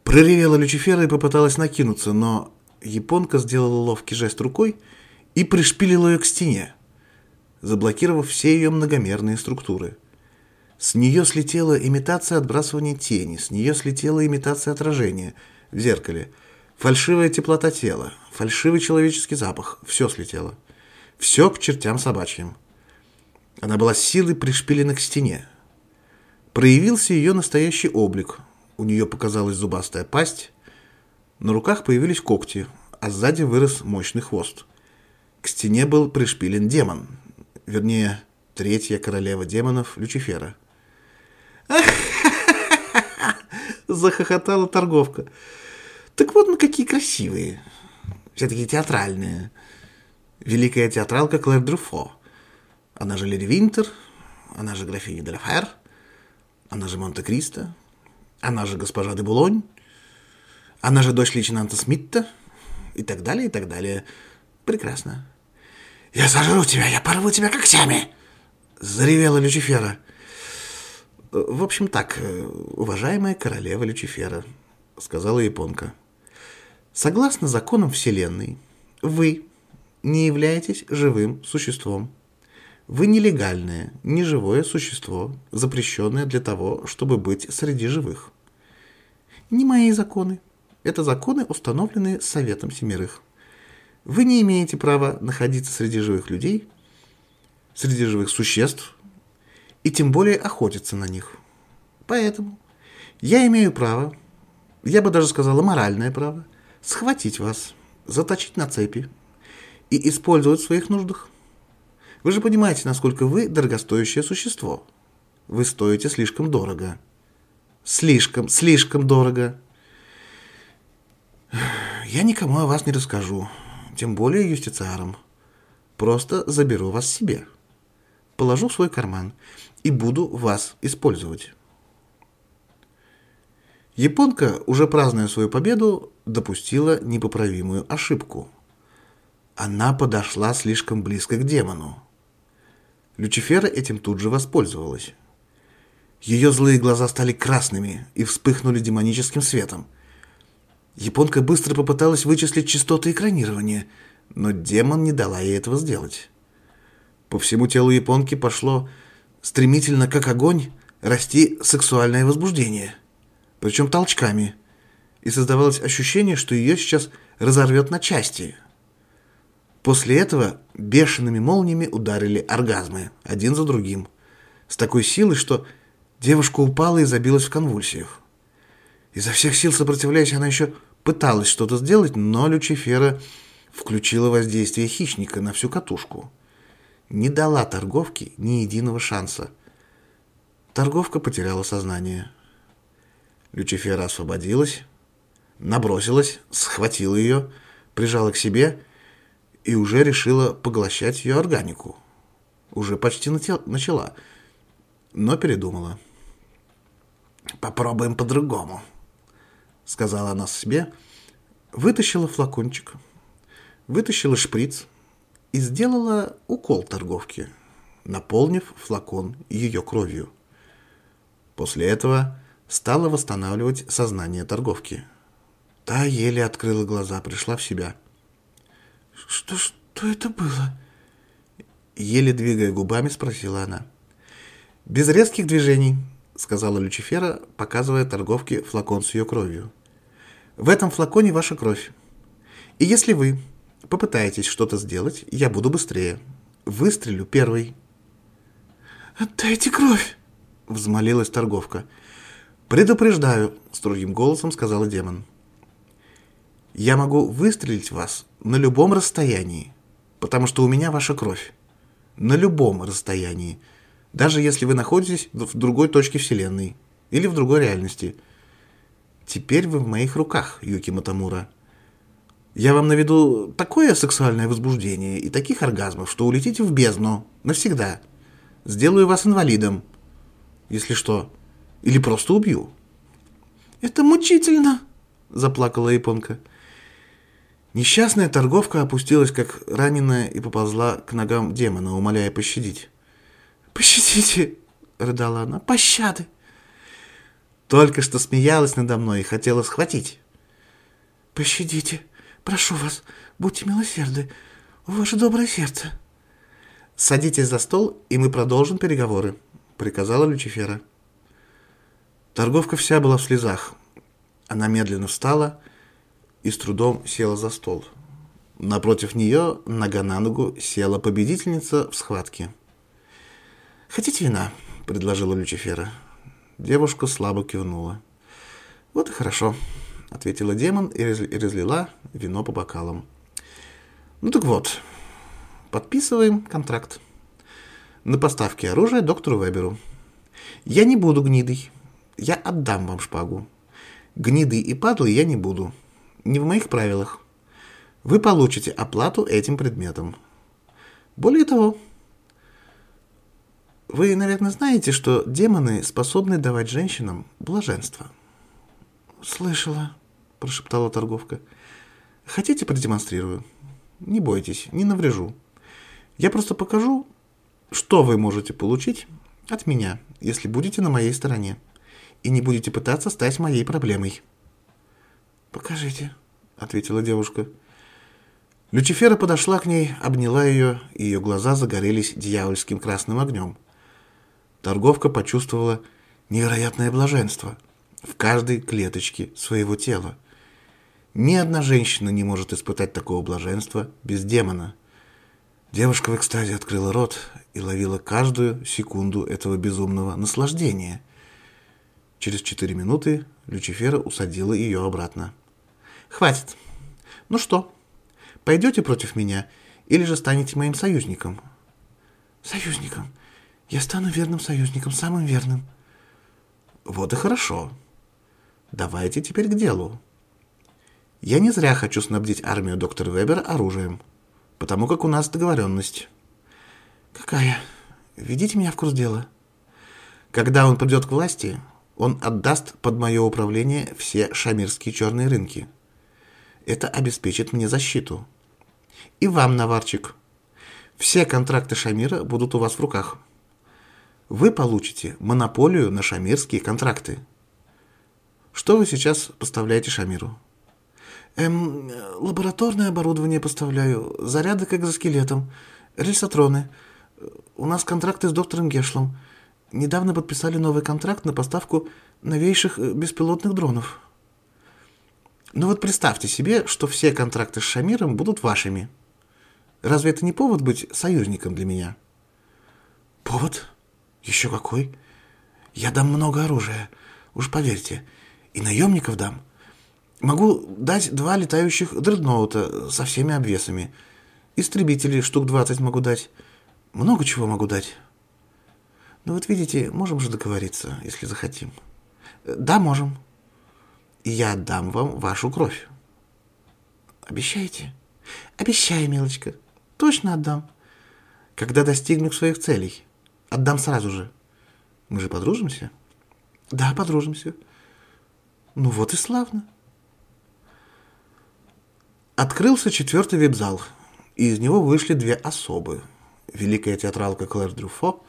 Проревела Люцифера и попыталась накинуться, но японка сделала ловкий жест рукой и пришпилила ее к стене, заблокировав все ее многомерные структуры. С нее слетела имитация отбрасывания тени, с нее слетела имитация отражения в зеркале — Фальшивая теплота тела, фальшивый человеческий запах, все слетело. Все к чертям собачьим. Она была силой пришпилена к стене. Проявился ее настоящий облик. У нее показалась зубастая пасть, на руках появились когти, а сзади вырос мощный хвост. К стене был пришпилен демон, вернее, третья королева демонов Люцифера. Захохотала торговка. Так вот мы какие красивые. Все такие театральные. Великая театралка Клэр Друфо. Она же Леди Винтер, она же графиня де Фер, она же Монте-Кристо, она же госпожа де Булонь, она же дочь лейтенанта Смитта и так далее, и так далее. Прекрасно. «Я сожру тебя, я порву тебя когтями!» Заревела Люцифера. В общем так, уважаемая королева Люцифера, сказала японка. Согласно законам Вселенной, вы не являетесь живым существом. Вы нелегальное, неживое существо, запрещенное для того, чтобы быть среди живых. Не мои законы. Это законы, установленные Советом Семерых. Вы не имеете права находиться среди живых людей, среди живых существ, и тем более охотиться на них. Поэтому я имею право, я бы даже сказала моральное право, схватить вас, заточить на цепи и использовать в своих нуждах. Вы же понимаете, насколько вы дорогостоящее существо. Вы стоите слишком дорого. Слишком, слишком дорого. Я никому о вас не расскажу, тем более юстициарам. Просто заберу вас себе. Положу в свой карман и буду вас использовать. Японка, уже празднуя свою победу, допустила непоправимую ошибку. Она подошла слишком близко к демону. Люцифера этим тут же воспользовалась. Ее злые глаза стали красными и вспыхнули демоническим светом. Японка быстро попыталась вычислить частоты экранирования, но демон не дала ей этого сделать. По всему телу японки пошло стремительно, как огонь, расти сексуальное возбуждение – причем толчками, и создавалось ощущение, что ее сейчас разорвет на части. После этого бешеными молниями ударили оргазмы, один за другим, с такой силой, что девушка упала и забилась в конвульсиях. Изо всех сил сопротивляясь, она еще пыталась что-то сделать, но Люцифера включила воздействие хищника на всю катушку. Не дала торговке ни единого шанса. Торговка потеряла сознание. Люцифера освободилась, набросилась, схватила ее, прижала к себе и уже решила поглощать ее органику. Уже почти начала, но передумала. «Попробуем по-другому», — сказала она себе, вытащила флакончик, вытащила шприц и сделала укол торговки. наполнив флакон ее кровью. После этого стала восстанавливать сознание торговки. Та еле открыла глаза, пришла в себя. «Что, что это было?» Еле двигая губами, спросила она. «Без резких движений», — сказала Люцифера, показывая торговке флакон с ее кровью. «В этом флаконе ваша кровь. И если вы попытаетесь что-то сделать, я буду быстрее. Выстрелю первый». «Отдайте кровь!» — взмолилась торговка. «Предупреждаю», — строгим голосом сказала демон. «Я могу выстрелить вас на любом расстоянии, потому что у меня ваша кровь. На любом расстоянии, даже если вы находитесь в другой точке Вселенной или в другой реальности. Теперь вы в моих руках, Юки Матамура. Я вам наведу такое сексуальное возбуждение и таких оргазмов, что улетите в бездну навсегда». Сделаю вас инвалидом, если что. Или просто убью». «Это мучительно!» – заплакала японка. Несчастная торговка опустилась, как раненая, и поползла к ногам демона, умоляя пощадить. «Пощадите!» – рыдала она. «Пощады!» Только что смеялась надо мной и хотела схватить. «Пощадите! Прошу вас, будьте милосерды! Ваше доброе сердце!» «Садитесь за стол, и мы продолжим переговоры», — приказала Люцифера. Торговка вся была в слезах. Она медленно встала и с трудом села за стол. Напротив нее, нога на ногу, села победительница в схватке. «Хотите вина?» — предложила Люцифера. Девушка слабо кивнула. «Вот и хорошо», — ответила демон и разлила вино по бокалам. «Ну так вот, Подписываем контракт. На поставки оружия доктору Веберу. Я не буду гнидой. Я отдам вам шпагу. Гниды и падлы я не буду. Не в моих правилах. Вы получите оплату этим предметом. Более того, вы, наверное, знаете, что демоны способны давать женщинам блаженство. «Слышала», – прошептала торговка. «Хотите, продемонстрирую? Не бойтесь, не наврежу». Я просто покажу, что вы можете получить от меня, если будете на моей стороне и не будете пытаться стать моей проблемой. «Покажите», — ответила девушка. Люцифера подошла к ней, обняла ее, и ее глаза загорелись дьявольским красным огнем. Торговка почувствовала невероятное блаженство в каждой клеточке своего тела. Ни одна женщина не может испытать такого блаженства без демона — Девушка в экстазе открыла рот и ловила каждую секунду этого безумного наслаждения. Через четыре минуты Люцифера усадила ее обратно. «Хватит. Ну что, пойдете против меня или же станете моим союзником?» «Союзником. Я стану верным союзником, самым верным». «Вот и хорошо. Давайте теперь к делу. Я не зря хочу снабдить армию доктора Вебера оружием» потому как у нас договоренность. Какая? Введите меня в курс дела. Когда он придет к власти, он отдаст под мое управление все шамирские черные рынки. Это обеспечит мне защиту. И вам, Наварчик. Все контракты Шамира будут у вас в руках. Вы получите монополию на шамирские контракты. Что вы сейчас поставляете Шамиру? Эм, лабораторное оборудование поставляю, заряды к экзоскелетам, рельсотроны. У нас контракты с доктором Гешлом. Недавно подписали новый контракт на поставку новейших э, беспилотных дронов. Ну вот представьте себе, что все контракты с Шамиром будут вашими. Разве это не повод быть союзником для меня? Повод? Еще какой? Я дам много оружия, уж поверьте. И наемников дам. Могу дать два летающих дредноута со всеми обвесами. Истребителей штук 20 могу дать. Много чего могу дать. Ну вот видите, можем же договориться, если захотим. Да, можем. И я отдам вам вашу кровь. Обещаете? Обещаю, милочка. Точно отдам. Когда достигну своих целей. Отдам сразу же. Мы же подружимся? Да, подружимся. Ну вот и славно. Открылся четвертый вип-зал, и из него вышли две особы. великая театралка Клэр Дрюфо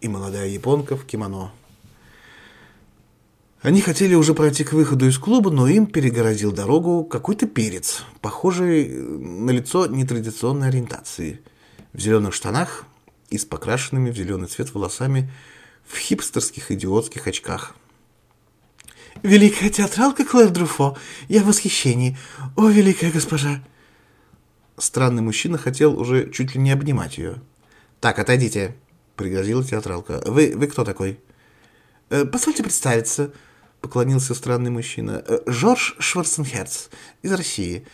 и молодая японка в кимоно. Они хотели уже пройти к выходу из клуба, но им перегородил дорогу какой-то перец, похожий на лицо нетрадиционной ориентации, в зеленых штанах и с покрашенными в зеленый цвет волосами в хипстерских идиотских очках. «Великая театралка Клэр Друфо, я в восхищении. О, великая госпожа!» Странный мужчина хотел уже чуть ли не обнимать ее. «Так, отойдите», — пригрозила театралка. «Вы, вы кто такой?» «Э, «Позвольте представиться», — поклонился странный мужчина. «Э, «Жорж Шварценхерц из России,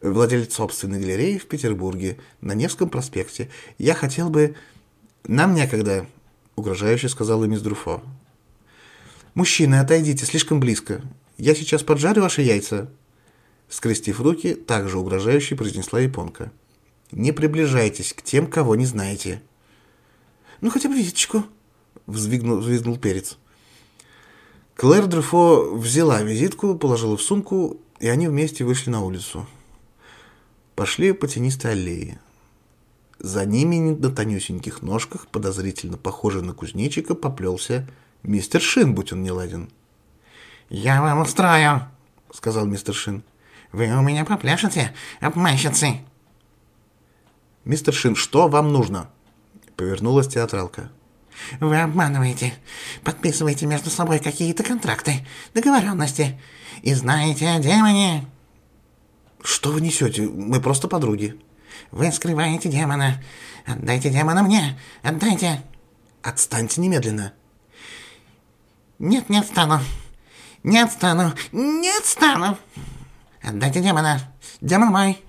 владелец собственной галереи в Петербурге, на Невском проспекте. Я хотел бы...» «Нам некогда», — угрожающе сказала мисс Друфо. «Мужчины, отойдите, слишком близко. Я сейчас поджарю ваши яйца». Скрестив руки, также угрожающе произнесла японка. «Не приближайтесь к тем, кого не знаете». «Ну, хотя бы визиточку», — взвизгнул перец. Клэр Дрефо взяла визитку, положила в сумку, и они вместе вышли на улицу. Пошли по тенистой аллее. За ними на тонюсеньких ножках, подозрительно похожий на кузнечика, поплелся мистер Шин, будь он не ладен. «Я вам устрою», — сказал мистер Шин. «Вы у меня попляшете, обманщицы!» «Мистер Шин, что вам нужно?» — повернулась театралка. «Вы обманываете, подписываете между собой какие-то контракты, договоренности, и знаете о демоне». «Что вы несете? Мы просто подруги». «Вы скрываете демона. Отдайте демона мне. Отдайте». «Отстаньте немедленно». «Нет, не отстану. Не отстану. Не отстану. Отдайте демона. Демон мой».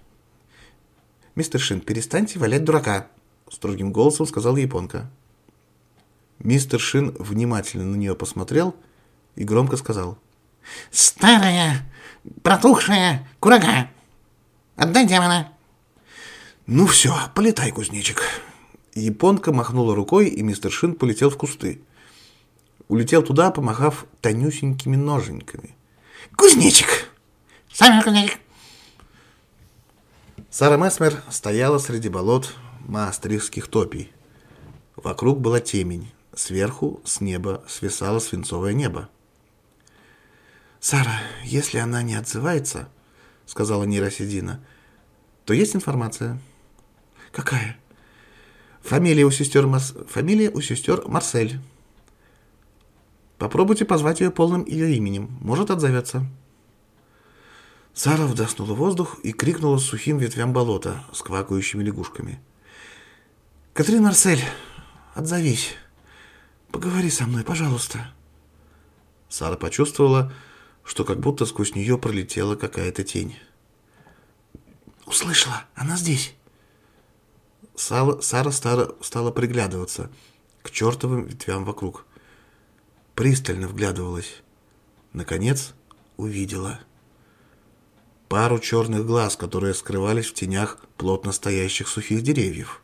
«Мистер Шин, перестаньте валять дурака», — строгим голосом сказала японка. Мистер Шин внимательно на нее посмотрел и громко сказал. «Старая, протухшая курага! Отдай демона!» «Ну все, полетай, кузнечик!» Японка махнула рукой, и мистер Шин полетел в кусты. Улетел туда, помахав тонюсенькими ноженьками. «Кузнечик!» «Сами кузнечик!» Сара Месмер стояла среди болот маастрихских топий. Вокруг была темень. Сверху, с неба, свисало свинцовое небо. «Сара, если она не отзывается, — сказала нейросидина, — то есть информация». «Какая?» «Фамилия у сестер, Мас... Фамилия у сестер Марсель». Попробуйте позвать ее полным ее именем. Может, отзовется. Сара вдохнула воздух и крикнула сухим ветвям болота с квакающими лягушками. «Катрин Марсель, отзовись. Поговори со мной, пожалуйста». Сара почувствовала, что как будто сквозь нее пролетела какая-то тень. «Услышала, она здесь». Сара, стала, стала приглядываться к чертовым ветвям вокруг. Пристально вглядывалась. Наконец увидела пару черных глаз, которые скрывались в тенях плотно стоящих сухих деревьев.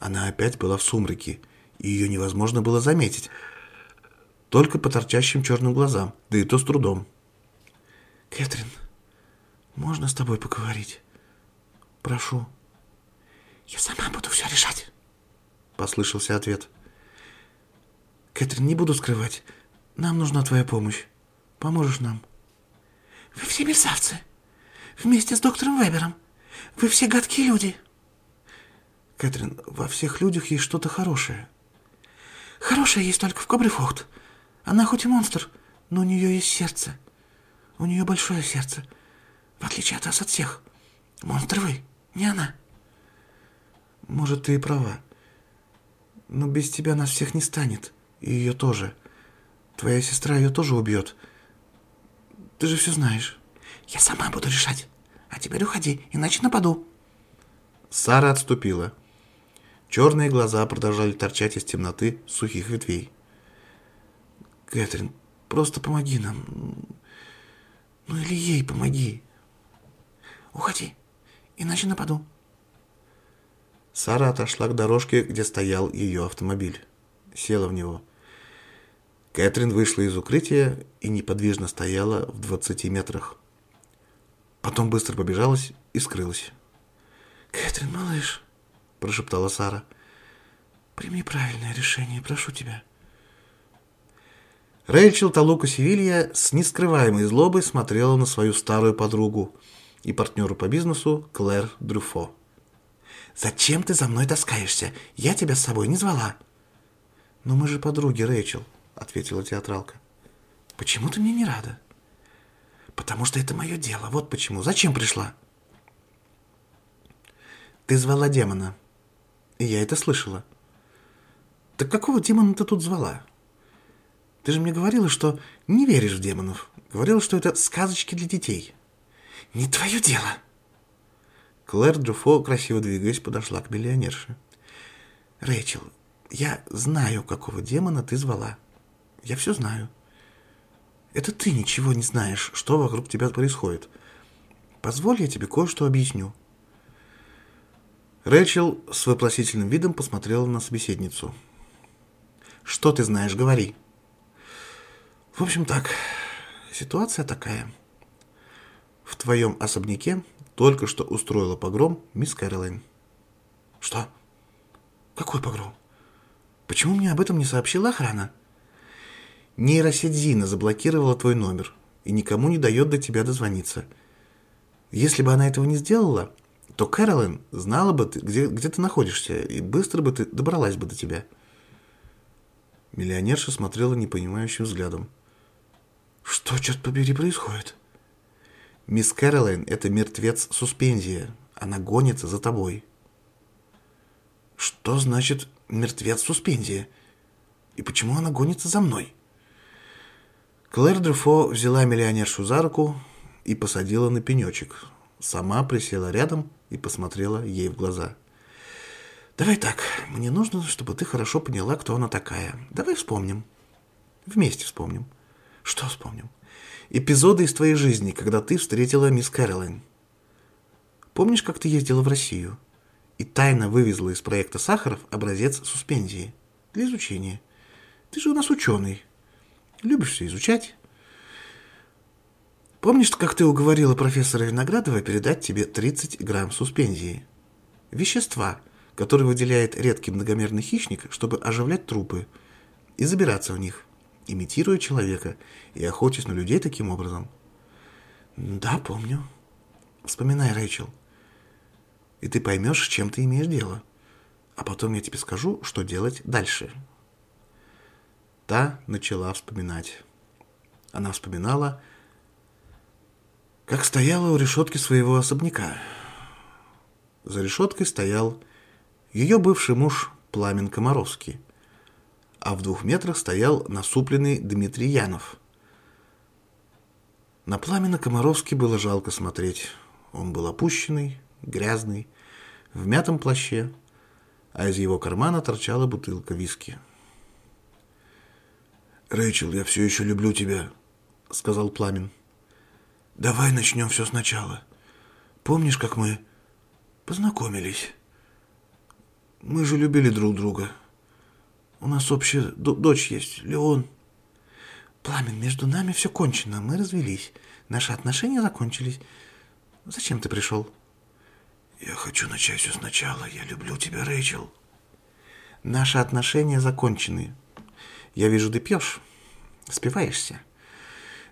Она опять была в сумраке, и ее невозможно было заметить, только по торчащим черным глазам, да и то с трудом. «Кэтрин, можно с тобой поговорить? Прошу». «Я сама буду все решать», — послышался ответ. «Кэтрин, не буду скрывать. Нам нужна твоя помощь. Поможешь нам?» «Вы все мерзавцы. Вместе с доктором Вебером. Вы все гадкие люди». «Кэтрин, во всех людях есть что-то хорошее». «Хорошее есть только в Кобре Фохт. Она хоть и монстр, но у нее есть сердце. У нее большое сердце. В отличие от вас от всех. Монстр вы, не она». Может, ты и права. Но без тебя нас всех не станет. И ее тоже. Твоя сестра ее тоже убьет. Ты же все знаешь. Я сама буду решать. А теперь уходи, иначе нападу. Сара отступила. Черные глаза продолжали торчать из темноты сухих ветвей. Кэтрин, просто помоги нам. Ну или ей помоги. Уходи, иначе нападу. Сара отошла к дорожке, где стоял ее автомобиль. Села в него. Кэтрин вышла из укрытия и неподвижно стояла в двадцати метрах. Потом быстро побежалась и скрылась. «Кэтрин, малыш», — прошептала Сара. «Прими правильное решение, прошу тебя». Рэйчел Талука Севилья с нескрываемой злобой смотрела на свою старую подругу и партнеру по бизнесу Клэр Дрюфо. «Зачем ты за мной таскаешься? Я тебя с собой не звала». «Но мы же подруги, Рэйчел», — ответила театралка. «Почему ты мне не рада?» «Потому что это мое дело. Вот почему. Зачем пришла?» «Ты звала демона. И я это слышала». «Так какого демона ты тут звала?» Ты же мне говорила, что не веришь в демонов. Говорила, что это сказочки для детей. Не твое дело. Клэр Джуфо, красиво двигаясь, подошла к миллионерше. Рэйчел, я знаю, какого демона ты звала. Я все знаю. Это ты ничего не знаешь, что вокруг тебя происходит. Позволь, я тебе кое-что объясню. Рэйчел с вопросительным видом посмотрела на собеседницу. «Что ты знаешь? Говори». В общем так, ситуация такая. В твоем особняке только что устроила погром мисс Кэролайн. Что? Какой погром? Почему мне об этом не сообщила охрана? Нейросеть заблокировала твой номер и никому не дает до тебя дозвониться. Если бы она этого не сделала, то Кэролайн знала бы, где, где ты находишься, и быстро бы ты добралась бы до тебя. Миллионерша смотрела непонимающим взглядом. Что, черт побери, происходит? Мисс Кэролайн — это мертвец суспензия. Она гонится за тобой. Что значит мертвец суспензия? И почему она гонится за мной? Клэр Дрюфо взяла миллионершу за руку и посадила на пенечек. Сама присела рядом и посмотрела ей в глаза. «Давай так, мне нужно, чтобы ты хорошо поняла, кто она такая. Давай вспомним. Вместе вспомним. Что вспомним? Эпизоды из твоей жизни, когда ты встретила мисс Кэролайн. Помнишь, как ты ездила в Россию и тайно вывезла из проекта Сахаров образец суспензии для изучения? Ты же у нас ученый. Любишь все изучать. Помнишь, как ты уговорила профессора Виноградова передать тебе 30 грамм суспензии? Вещества, которые выделяет редкий многомерный хищник, чтобы оживлять трупы и забираться в них имитируя человека и охотясь на людей таким образом. Да, помню. Вспоминай, Рэйчел. И ты поймешь, с чем ты имеешь дело. А потом я тебе скажу, что делать дальше. Та начала вспоминать. Она вспоминала, как стояла у решетки своего особняка. За решеткой стоял ее бывший муж Пламен Комаровский – а в двух метрах стоял насупленный Дмитрий Янов. На пламена Комаровски было жалко смотреть. Он был опущенный, грязный, в мятом плаще, а из его кармана торчала бутылка виски. «Рэйчел, я все еще люблю тебя», — сказал Пламен. «Давай начнем все сначала. Помнишь, как мы познакомились? Мы же любили друг друга». У нас общая дочь есть, Леон. Пламен, между нами все кончено. Мы развелись. Наши отношения закончились. Зачем ты пришел? Я хочу начать все сначала. Я люблю тебя, Рэйчел. Наши отношения закончены. Я вижу, ты пьешь. Спиваешься.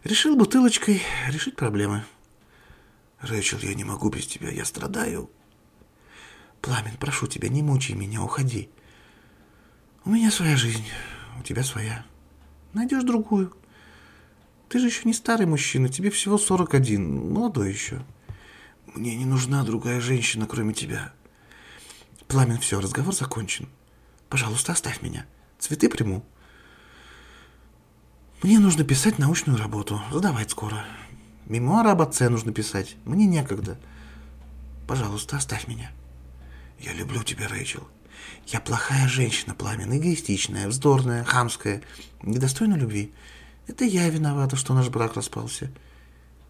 Решил бутылочкой решить проблемы. Рэйчел, я не могу без тебя. Я страдаю. Пламен, прошу тебя, не мучай меня, уходи. У меня своя жизнь, у тебя своя. Найдешь другую. Ты же еще не старый мужчина, тебе всего 41, молодой еще. Мне не нужна другая женщина, кроме тебя. Пламен, все, разговор закончен. Пожалуйста, оставь меня. Цветы приму. Мне нужно писать научную работу. Сдавать скоро. Мемуары об отце нужно писать. Мне некогда. Пожалуйста, оставь меня. Я люблю тебя, Рэйчел. Я плохая женщина, пламенная, эгоистичная, вздорная, хамская, недостойна любви. Это я виновата, что наш брак распался.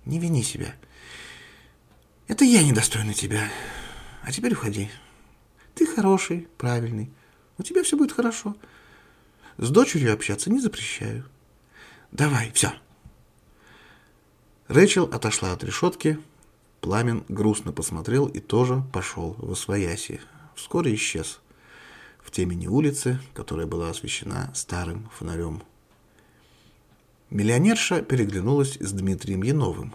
Не вини себя. Это я недостойна тебя. А теперь уходи. Ты хороший, правильный. У тебя все будет хорошо. С дочерью общаться не запрещаю. Давай, все. Рэчел отошла от решетки. Пламен грустно посмотрел и тоже пошел в освояси. вскоре исчез в темени улицы, которая была освещена старым фонарем. Миллионерша переглянулась с Дмитрием Яновым.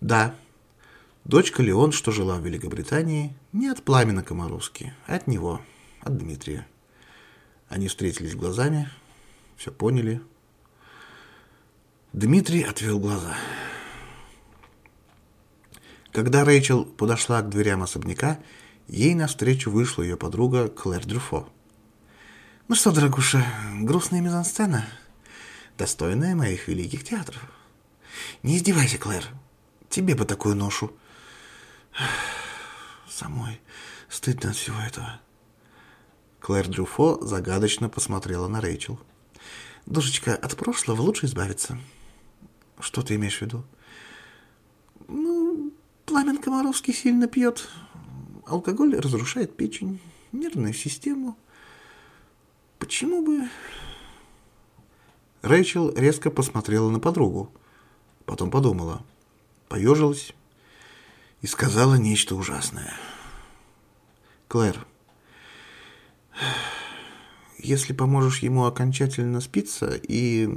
Да, дочка Леон, что жила в Великобритании, не от Пламена Комаровски, а от него, от Дмитрия. Они встретились глазами, все поняли. Дмитрий отвел глаза. Когда Рэйчел подошла к дверям особняка, ей навстречу вышла ее подруга Клэр Дрюфо. «Ну что, дорогуша, грустная мизансцена, достойная моих великих театров. Не издевайся, Клэр, тебе бы такую ношу. Самой стыдно от всего этого». Клэр Дрюфо загадочно посмотрела на Рэйчел. «Душечка, от прошлого лучше избавиться». «Что ты имеешь в виду?» «Ну, Пламен Комаровский сильно пьет. Алкоголь разрушает печень, нервную систему. Почему бы...» Рэйчел резко посмотрела на подругу. Потом подумала, поежилась и сказала нечто ужасное. «Клэр, если поможешь ему окончательно спиться и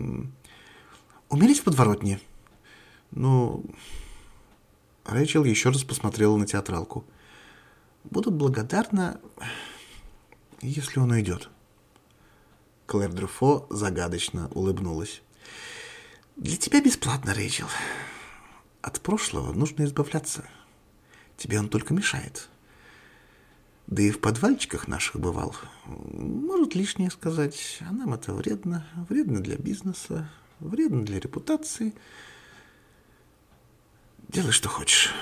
умереть в подворотне. Ну, Рэйчел еще раз посмотрела на театралку. Буду благодарна, если он уйдет. Клэр Дрюфо загадочно улыбнулась. Для тебя бесплатно, Рэйчел. От прошлого нужно избавляться. Тебе он только мешает. Да и в подвальчиках наших бывал. Может лишнее сказать, а нам это вредно. Вредно для бизнеса, вредно для репутации. Делай, что хочешь.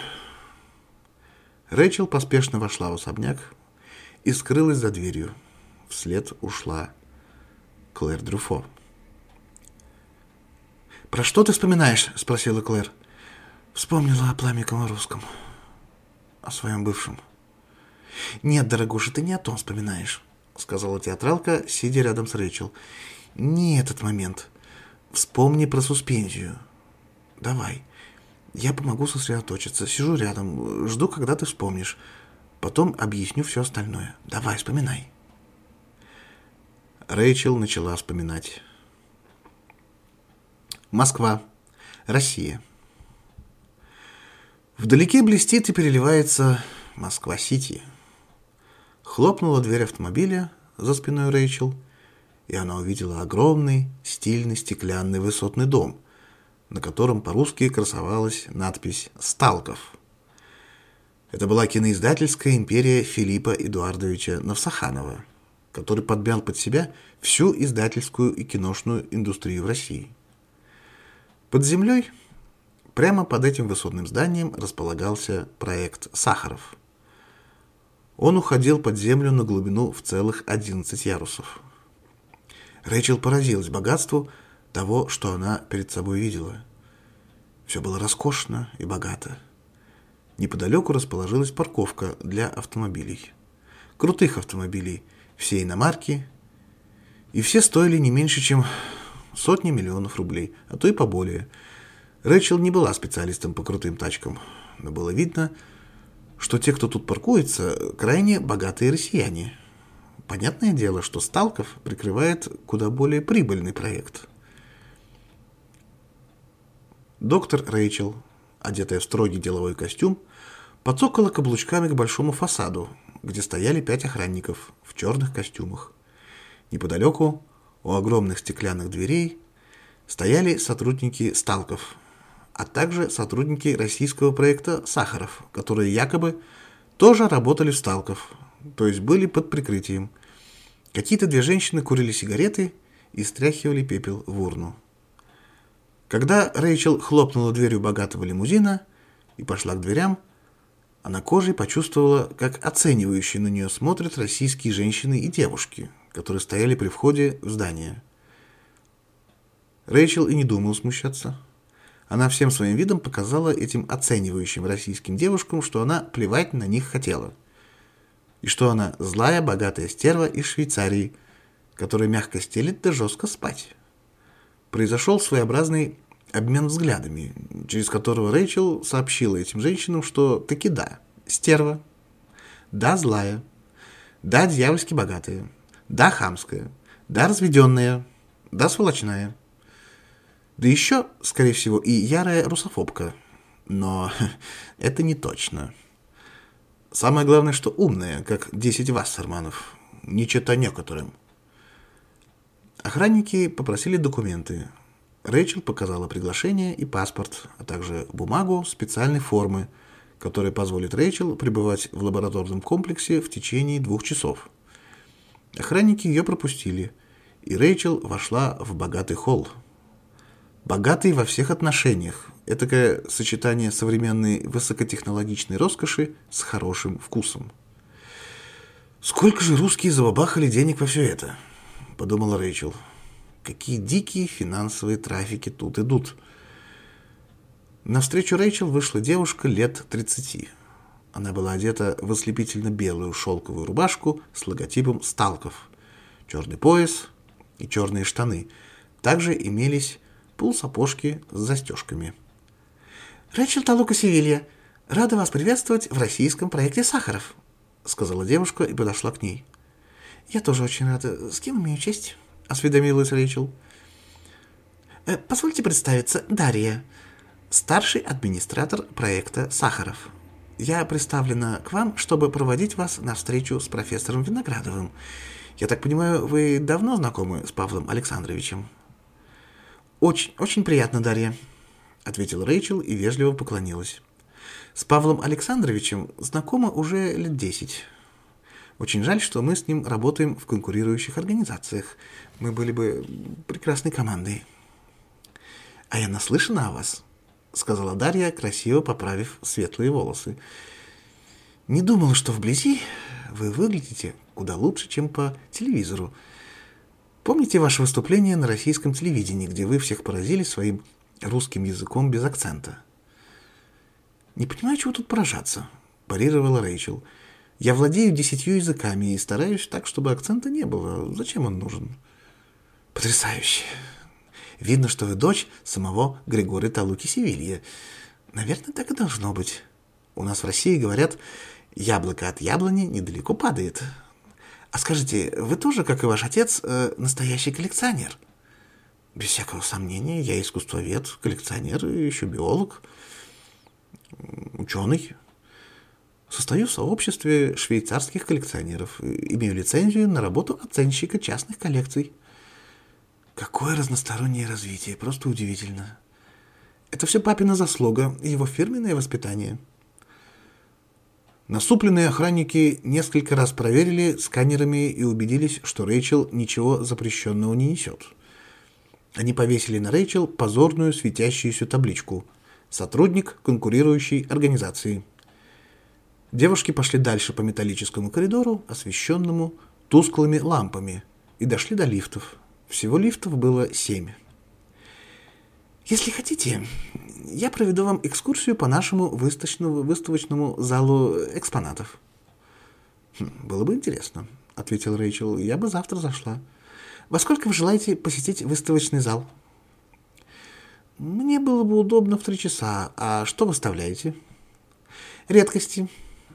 Рэйчел поспешно вошла в особняк и скрылась за дверью. Вслед ушла Клэр Дрюфо. «Про что ты вспоминаешь?» – спросила Клэр. Вспомнила о пламя Комаровском. О своем бывшем. «Нет, дорогуша, ты не о том вспоминаешь», — сказала театралка, сидя рядом с Рэйчел. «Не этот момент. Вспомни про суспензию. Давай. Я помогу сосредоточиться. Сижу рядом, жду, когда ты вспомнишь. Потом объясню все остальное. Давай, вспоминай». Рэйчел начала вспоминать. Москва. Россия. Вдалеке блестит и переливается Москва-Сити. Хлопнула дверь автомобиля за спиной Рэйчел, и она увидела огромный, стильный стеклянный высотный дом, на котором по-русски красовалась надпись «Сталков». Это была киноиздательская империя Филиппа Эдуардовича Навсаханова, который подмял под себя всю издательскую и киношную индустрию в России. Под землей, прямо под этим высотным зданием, располагался проект «Сахаров», он уходил под землю на глубину в целых 11 ярусов. Рэйчел поразилась богатству того, что она перед собой видела. Все было роскошно и богато. Неподалеку расположилась парковка для автомобилей. Крутых автомобилей, все иномарки, и все стоили не меньше, чем сотни миллионов рублей, а то и поболее. Рэйчел не была специалистом по крутым тачкам, но было видно, что те, кто тут паркуется, крайне богатые россияне. Понятное дело, что Сталков прикрывает куда более прибыльный проект. Доктор Рэйчел, одетая в строгий деловой костюм, подсокала каблучками к большому фасаду, где стояли пять охранников в черных костюмах. Неподалеку, у огромных стеклянных дверей, стояли сотрудники Сталков, а также сотрудники российского проекта «Сахаров», которые якобы тоже работали в Сталков, то есть были под прикрытием. Какие-то две женщины курили сигареты и стряхивали пепел в урну. Когда Рэйчел хлопнула дверью богатого лимузина и пошла к дверям, она кожей почувствовала, как оценивающие на нее смотрят российские женщины и девушки, которые стояли при входе в здание. Рэйчел и не думал смущаться. Она всем своим видом показала этим оценивающим российским девушкам, что она плевать на них хотела. И что она злая, богатая стерва из Швейцарии, которая мягко стелит да жестко спать. Произошел своеобразный обмен взглядами, через которого Рэйчел сообщила этим женщинам, что таки да, стерва, да, злая, да, дьявольски богатая, да, хамская, да, разведенная, да, сволочная. Да еще, скорее всего, и ярая русофобка. Но это не точно. Самое главное, что умная, как 10 Вассерманов. Не чета некоторым. Охранники попросили документы. Рэйчел показала приглашение и паспорт, а также бумагу специальной формы, которая позволит Рэйчел пребывать в лабораторном комплексе в течение двух часов. Охранники ее пропустили, и Рэйчел вошла в богатый холл. Богатый во всех отношениях. Этакое сочетание современной высокотехнологичной роскоши с хорошим вкусом. Сколько же русские забабахали денег во все это? подумала Рэйчел. Какие дикие финансовые трафики тут идут. Навстречу Рэйчел вышла девушка лет 30. Она была одета в ослепительно-белую шелковую рубашку с логотипом «Сталков», черный пояс и черные штаны. Также имелись полусапожки с застежками. «Рэйчел Талука Севилья, рада вас приветствовать в российском проекте «Сахаров», сказала девушка и подошла к ней. «Я тоже очень рада. С кем имею честь?» — осведомилась Рэйчел. Э, «Позвольте представиться, Дарья, старший администратор проекта «Сахаров». Я представлена к вам, чтобы проводить вас на встречу с профессором Виноградовым. Я так понимаю, вы давно знакомы с Павлом Александровичем?» «Очень, очень приятно, Дарья», — ответила Рэйчел и вежливо поклонилась. «С Павлом Александровичем знакома уже лет десять». Очень жаль, что мы с ним работаем в конкурирующих организациях. Мы были бы прекрасной командой. А я наслышана о вас, сказала Дарья, красиво поправив светлые волосы. Не думала, что вблизи вы выглядите куда лучше, чем по телевизору. Помните ваше выступление на российском телевидении, где вы всех поразили своим русским языком без акцента? Не понимаю, чего тут поражаться, парировала Рэйчел. Я владею десятью языками и стараюсь так, чтобы акцента не было. Зачем он нужен? Потрясающе. Видно, что вы дочь самого Григория Талуки Севилья. Наверное, так и должно быть. У нас в России говорят, яблоко от яблони недалеко падает. А скажите, вы тоже, как и ваш отец, э, настоящий коллекционер? Без всякого сомнения, я искусствовед, коллекционер и еще биолог, ученый. Состою в сообществе швейцарских коллекционеров. Имею лицензию на работу оценщика частных коллекций. Какое разностороннее развитие, просто удивительно. Это все папина заслуга и его фирменное воспитание. Насупленные охранники несколько раз проверили сканерами и убедились, что Рэйчел ничего запрещенного не несет. Они повесили на Рэйчел позорную светящуюся табличку «Сотрудник конкурирующей организации». Девушки пошли дальше по металлическому коридору, освещенному тусклыми лампами, и дошли до лифтов. Всего лифтов было семь. «Если хотите, я проведу вам экскурсию по нашему выставочному, выставочному залу экспонатов». «Хм, «Было бы интересно», — ответил Рэйчел. «Я бы завтра зашла». «Во сколько вы желаете посетить выставочный зал?» «Мне было бы удобно в три часа. А что выставляете?» «Редкости»,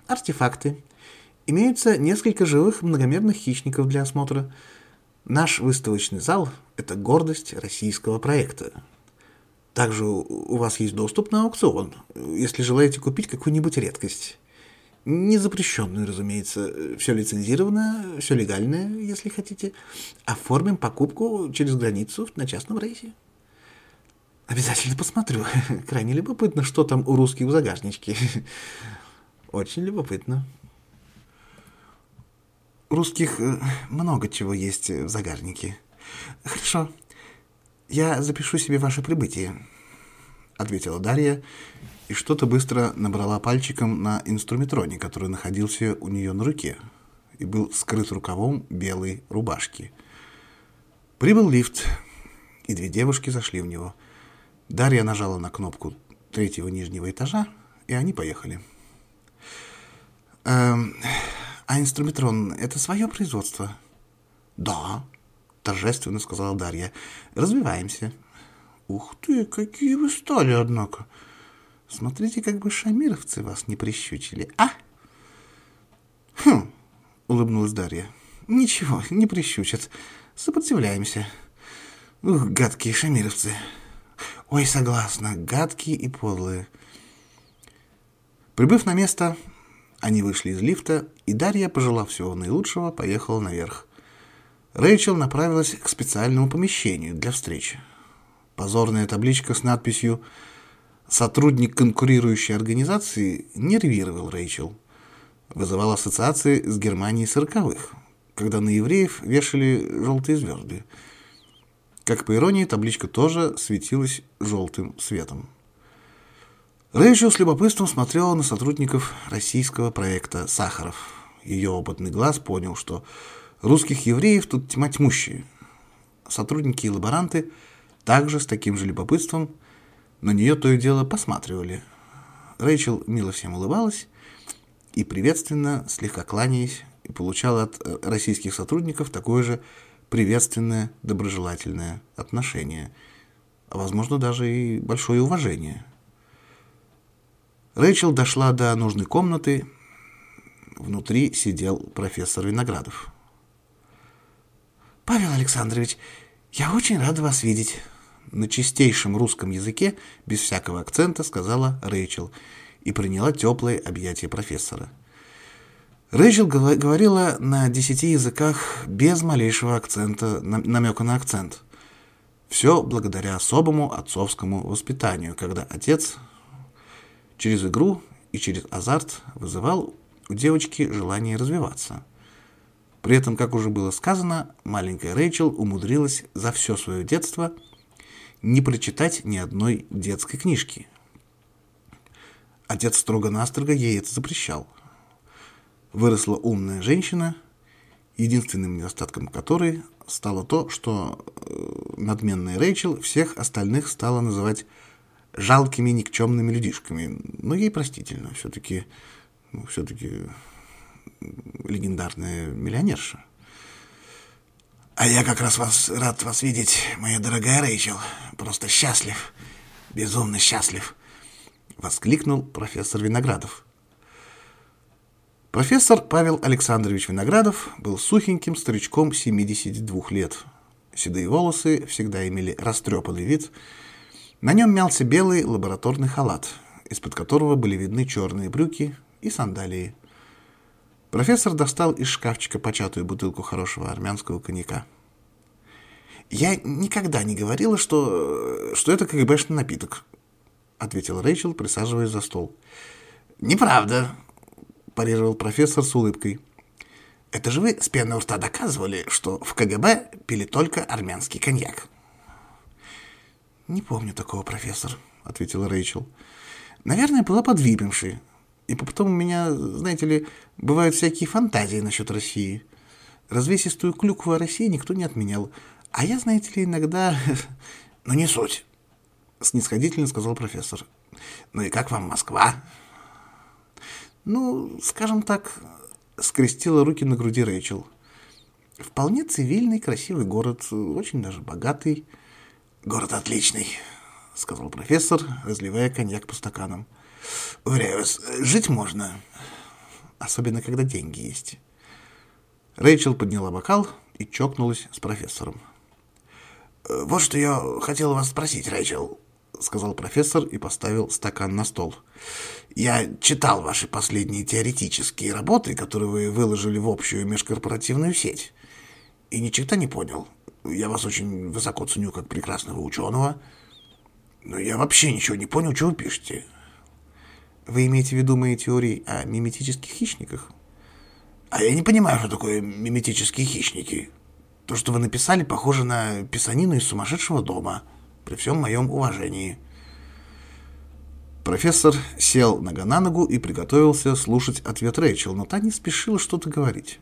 артефакты. Имеются несколько живых многомерных хищников для осмотра. Наш выставочный зал – это гордость российского проекта. Также у вас есть доступ на аукцион, если желаете купить какую-нибудь редкость. Не запрещенную, разумеется. Все лицензировано, все легальное, если хотите. Оформим покупку через границу на частном рейсе. Обязательно посмотрю. Крайне любопытно, что там у русских в загажничке. Очень любопытно. Русских э, много чего есть в загажнике. Хорошо. Я запишу себе ваше прибытие, ответила Дарья и что-то быстро набрала пальчиком на инструментроне, который находился у нее на руке и был скрыт рукавом белой рубашки. Прибыл лифт, и две девушки зашли в него. Дарья нажала на кнопку третьего нижнего этажа, и они поехали. Эм, а инструмитрон — это свое производство? Да, торжественно сказала Дарья. Развиваемся. Ух ты, какие вы стали, однако. Смотрите, как бы шамировцы вас не прищучили, а? Хм, — улыбнулась Дарья. «Ничего, не прищучат. Сопротивляемся. Ух, гадкие шамировцы. Ой, согласна, гадкие и подлые». Прибыв на место, они вышли из лифта, и Дарья, пожелав всего наилучшего, поехала наверх. Рэйчел направилась к специальному помещению для встречи. Позорная табличка с надписью «Сотрудник конкурирующей организации» нервировал Рэйчел. Вызывал ассоциации с Германией сороковых, когда на евреев вешали желтые звезды. Как по иронии, табличка тоже светилась желтым светом. Рэйчел с любопытством смотрела на сотрудников российского проекта «Сахаров». Ее опытный глаз понял, что русских евреев тут тьма тьмущая. Сотрудники и лаборанты также с таким же любопытством на нее то и дело посматривали. Рэйчел мило всем улыбалась и приветственно, слегка кланяясь, и получала от э, российских сотрудников такое же приветственное, доброжелательное отношение, а возможно даже и большое уважение – Рэйчел дошла до нужной комнаты. Внутри сидел профессор Виноградов. «Павел Александрович, я очень рада вас видеть», на чистейшем русском языке, без всякого акцента, сказала Рэйчел и приняла теплые объятия профессора. Рэйчел говорила на десяти языках без малейшего акцента, намека на акцент. Все благодаря особому отцовскому воспитанию, когда отец через игру и через азарт вызывал у девочки желание развиваться. При этом, как уже было сказано, маленькая Рэйчел умудрилась за все свое детство не прочитать ни одной детской книжки. Отец строго-настрого ей это запрещал. Выросла умная женщина, единственным недостатком которой стало то, что э, надменная Рэйчел всех остальных стала называть жалкими никчемными людишками. Но ей простительно. Все-таки ну, все-таки легендарная миллионерша. А я как раз вас рад вас видеть, моя дорогая Рэйчел. Просто счастлив, безумно счастлив, воскликнул профессор Виноградов. Профессор Павел Александрович Виноградов был сухеньким старичком 72 лет. Седые волосы всегда имели растрепанный вид – на нем мялся белый лабораторный халат, из-под которого были видны черные брюки и сандалии. Профессор достал из шкафчика початую бутылку хорошего армянского коньяка. «Я никогда не говорила, что, что это КГБшный напиток», — ответил Рэйчел, присаживаясь за стол. «Неправда», — парировал профессор с улыбкой. «Это же вы с пены у рта доказывали, что в КГБ пили только армянский коньяк». «Не помню такого, профессор», — ответила Рэйчел. «Наверное, была подвипившей. И потом у меня, знаете ли, бывают всякие фантазии насчет России. Развесистую клюкву о России никто не отменял. А я, знаете ли, иногда... ну, не суть», — снисходительно сказал профессор. «Ну и как вам Москва?» «Ну, скажем так...» — скрестила руки на груди Рэйчел. «Вполне цивильный, красивый город, очень даже богатый». «Город отличный», — сказал профессор, разливая коньяк по стаканам. «Уверяю вас, жить можно, особенно когда деньги есть». Рэйчел подняла бокал и чокнулась с профессором. «Вот что я хотел вас спросить, Рэйчел», — сказал профессор и поставил стакан на стол. «Я читал ваши последние теоретические работы, которые вы выложили в общую межкорпоративную сеть, и ни черта не понял, я вас очень высоко ценю как прекрасного ученого, но я вообще ничего не понял, что вы пишете. Вы имеете в виду мои теории о миметических хищниках? А я не понимаю, что такое миметические хищники. То, что вы написали, похоже на писанину из сумасшедшего дома, при всем моем уважении. Профессор сел нога на ногу и приготовился слушать ответ Рэйчел, но та не спешила что-то говорить.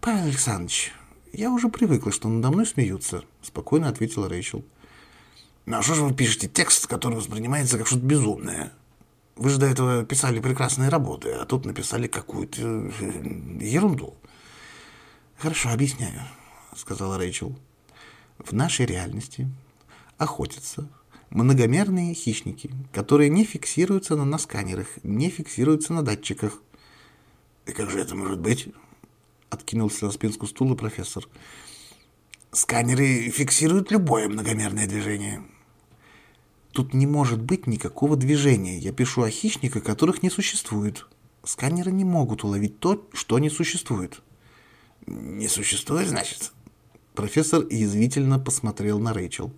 «Павел Александрович, «Я уже привыкла, что надо мной смеются», — спокойно ответила Рэйчел. «Ну а что же вы пишете текст, который воспринимается как что-то безумное? Вы же до этого писали прекрасные работы, а тут написали какую-то э, ерунду». «Хорошо, объясняю», — сказала Рэйчел. «В нашей реальности охотятся многомерные хищники, которые не фиксируются на насканерах, не фиксируются на датчиках». «И как же это может быть?» — откинулся на спинку стула профессор. «Сканеры фиксируют любое многомерное движение». «Тут не может быть никакого движения. Я пишу о хищниках, которых не существует. Сканеры не могут уловить то, что не существует». «Не существует, значит?» Профессор язвительно посмотрел на Рэйчел.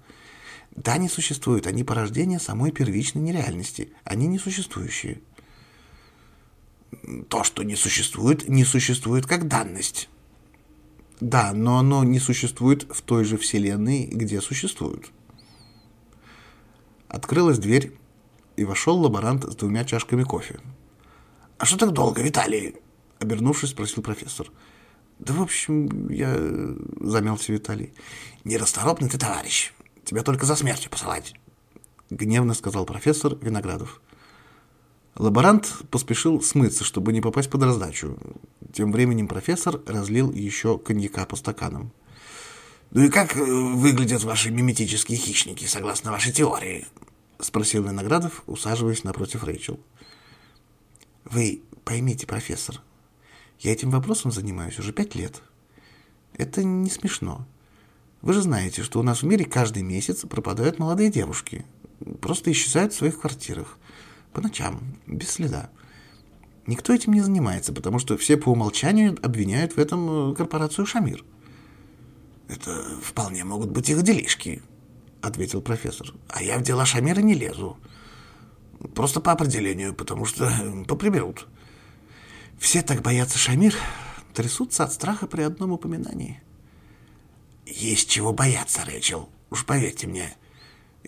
«Да, не существуют. Они порождение самой первичной нереальности. Они несуществующие». «То, что не существует, не существует как данность». «Да, но оно не существует в той же вселенной, где существует». Открылась дверь, и вошел лаборант с двумя чашками кофе. «А что так долго, Виталий?» Обернувшись, спросил профессор. «Да, в общем, я...» — замялся Виталий. «Нерасторопный ты, товарищ. Тебя только за смертью посылать», — гневно сказал профессор Виноградов. Лаборант поспешил смыться, чтобы не попасть под раздачу. Тем временем профессор разлил еще коньяка по стаканам. «Ну и как э, выглядят ваши миметические хищники, согласно вашей теории?» — спросил Виноградов, усаживаясь напротив Рэйчел. «Вы поймите, профессор, я этим вопросом занимаюсь уже пять лет. Это не смешно. Вы же знаете, что у нас в мире каждый месяц пропадают молодые девушки. Просто исчезают в своих квартирах. По ночам, без следа. Никто этим не занимается, потому что все по умолчанию обвиняют в этом э, корпорацию «Шамир». «Это вполне могут быть их делишки», — ответил профессор. «А я в дела Шамира не лезу. Просто по определению, потому что поприберут». Все так боятся Шамир, трясутся от страха при одном упоминании. Есть чего бояться, Рэчел, уж поверьте мне.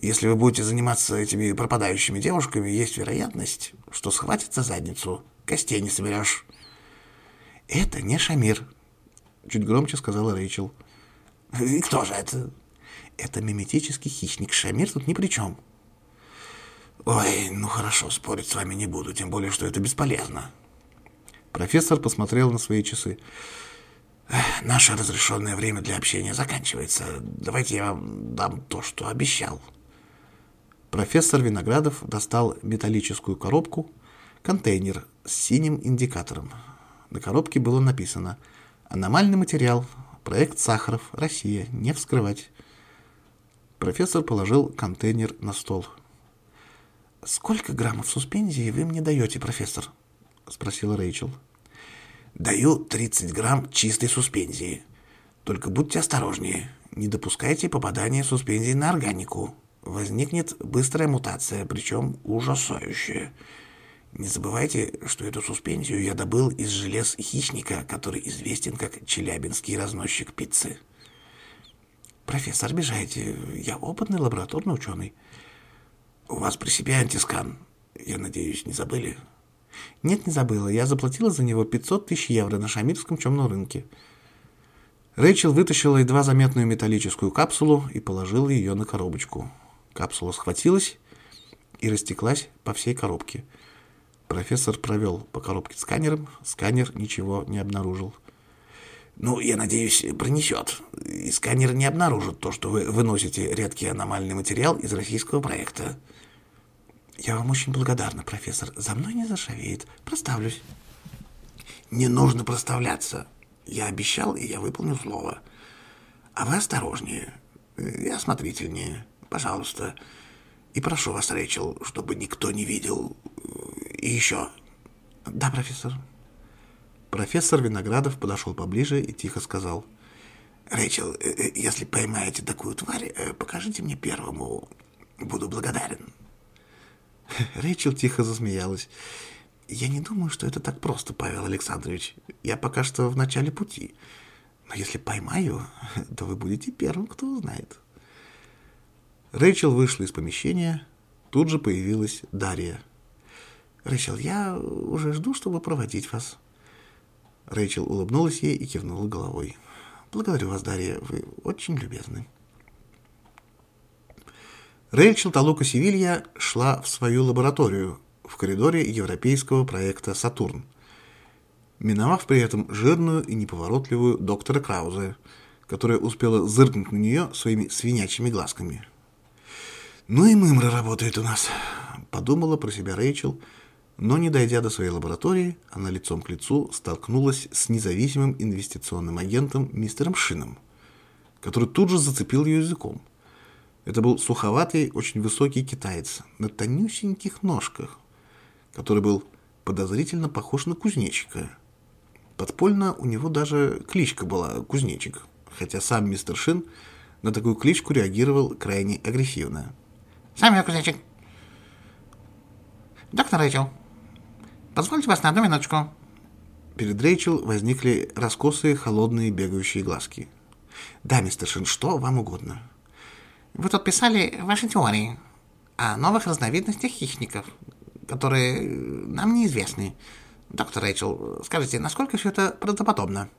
Если вы будете заниматься этими пропадающими девушками, есть вероятность, что схватит за задницу, костей не соберешь. Это не Шамир, чуть громче сказала Рэйчел. И кто же это? Это миметический хищник. Шамир тут ни при чем. Ой, ну хорошо, спорить с вами не буду, тем более, что это бесполезно. Профессор посмотрел на свои часы. «Наше разрешенное время для общения заканчивается. Давайте я вам дам то, что обещал». Профессор Виноградов достал металлическую коробку, контейнер с синим индикатором. На коробке было написано «Аномальный материал. Проект Сахаров. Россия. Не вскрывать». Профессор положил контейнер на стол. «Сколько граммов суспензии вы мне даете, профессор?» — спросила Рэйчел. «Даю 30 грамм чистой суспензии. Только будьте осторожнее. Не допускайте попадания суспензии на органику. Возникнет быстрая мутация, причем ужасающая. Не забывайте, что эту суспензию я добыл из желез хищника, который известен как челябинский разносчик пиццы». «Профессор, обижаете. Я опытный лабораторный ученый». «У вас при себе антискан. Я надеюсь, не забыли?» Нет, не забыла. Я заплатила за него 500 тысяч евро на шамирском темном рынке. Рэйчел вытащила едва заметную металлическую капсулу и положила ее на коробочку. Капсула схватилась и растеклась по всей коробке. Профессор провел по коробке сканером. Сканер ничего не обнаружил. «Ну, я надеюсь, пронесет. И сканер не обнаружит то, что вы выносите редкий аномальный материал из российского проекта». «Я вам очень благодарна, профессор. За мной не зашавеет. Проставлюсь». «Не нужно проставляться. Я обещал, и я выполню слово. А вы осторожнее и осмотрительнее, пожалуйста. И прошу вас, Рэйчел, чтобы никто не видел. И еще...» «Да, профессор». Профессор Виноградов подошел поближе и тихо сказал. «Рэйчел, э, э, если поймаете такую тварь, э, покажите мне первому. Буду благодарен». Рэйчел тихо засмеялась. «Я не думаю, что это так просто, Павел Александрович. Я пока что в начале пути. Но если поймаю, то вы будете первым, кто узнает». Рэйчел вышла из помещения. Тут же появилась Дарья. «Рэйчел, я уже жду, чтобы проводить вас». Рэйчел улыбнулась ей и кивнула головой. «Благодарю вас, Дарья, вы очень любезны». Рэйчел Талука Севилья шла в свою лабораторию в коридоре европейского проекта «Сатурн», миновав при этом жирную и неповоротливую доктора Краузе, которая успела зыркнуть на нее своими свинячьими глазками. «Ну и мымра работает у нас», — подумала про себя Рэйчел, Но не дойдя до своей лаборатории, она лицом к лицу столкнулась с независимым инвестиционным агентом мистером Шином, который тут же зацепил ее языком. Это был суховатый, очень высокий китаец на тонюсеньких ножках, который был подозрительно похож на кузнечика. Подпольно у него даже кличка была «Кузнечик», хотя сам мистер Шин на такую кличку реагировал крайне агрессивно. «Сам я кузнечик. Доктор Рэйчел, позвольте вас на одну минуточку». Перед Рэйчел возникли раскосые, холодные, бегающие глазки. «Да, мистер Шин, что вам угодно?» «Вы тут писали ваши теории о новых разновидностях хищников, которые нам неизвестны. Доктор Рэйчел, скажите, насколько все это правдоподобно?»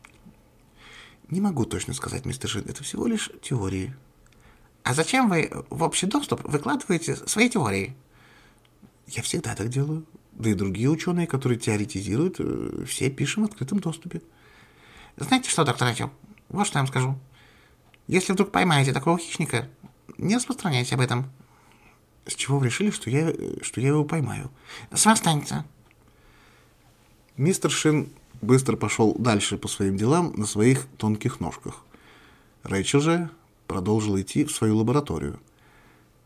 Не могу точно сказать, мистер Шин, это всего лишь теории. А зачем вы в общий доступ выкладываете свои теории? Я всегда так делаю. Да и другие ученые, которые теоретизируют, э, все пишем в открытом доступе. Знаете что, доктор Рэйчел, вот что я вам скажу. Если вдруг поймаете такого хищника, не распространяйте об этом. С чего вы решили, что я, что я его поймаю? С вас останется. Мистер Шин быстро пошел дальше по своим делам на своих тонких ножках. Рэйчел же продолжила идти в свою лабораторию.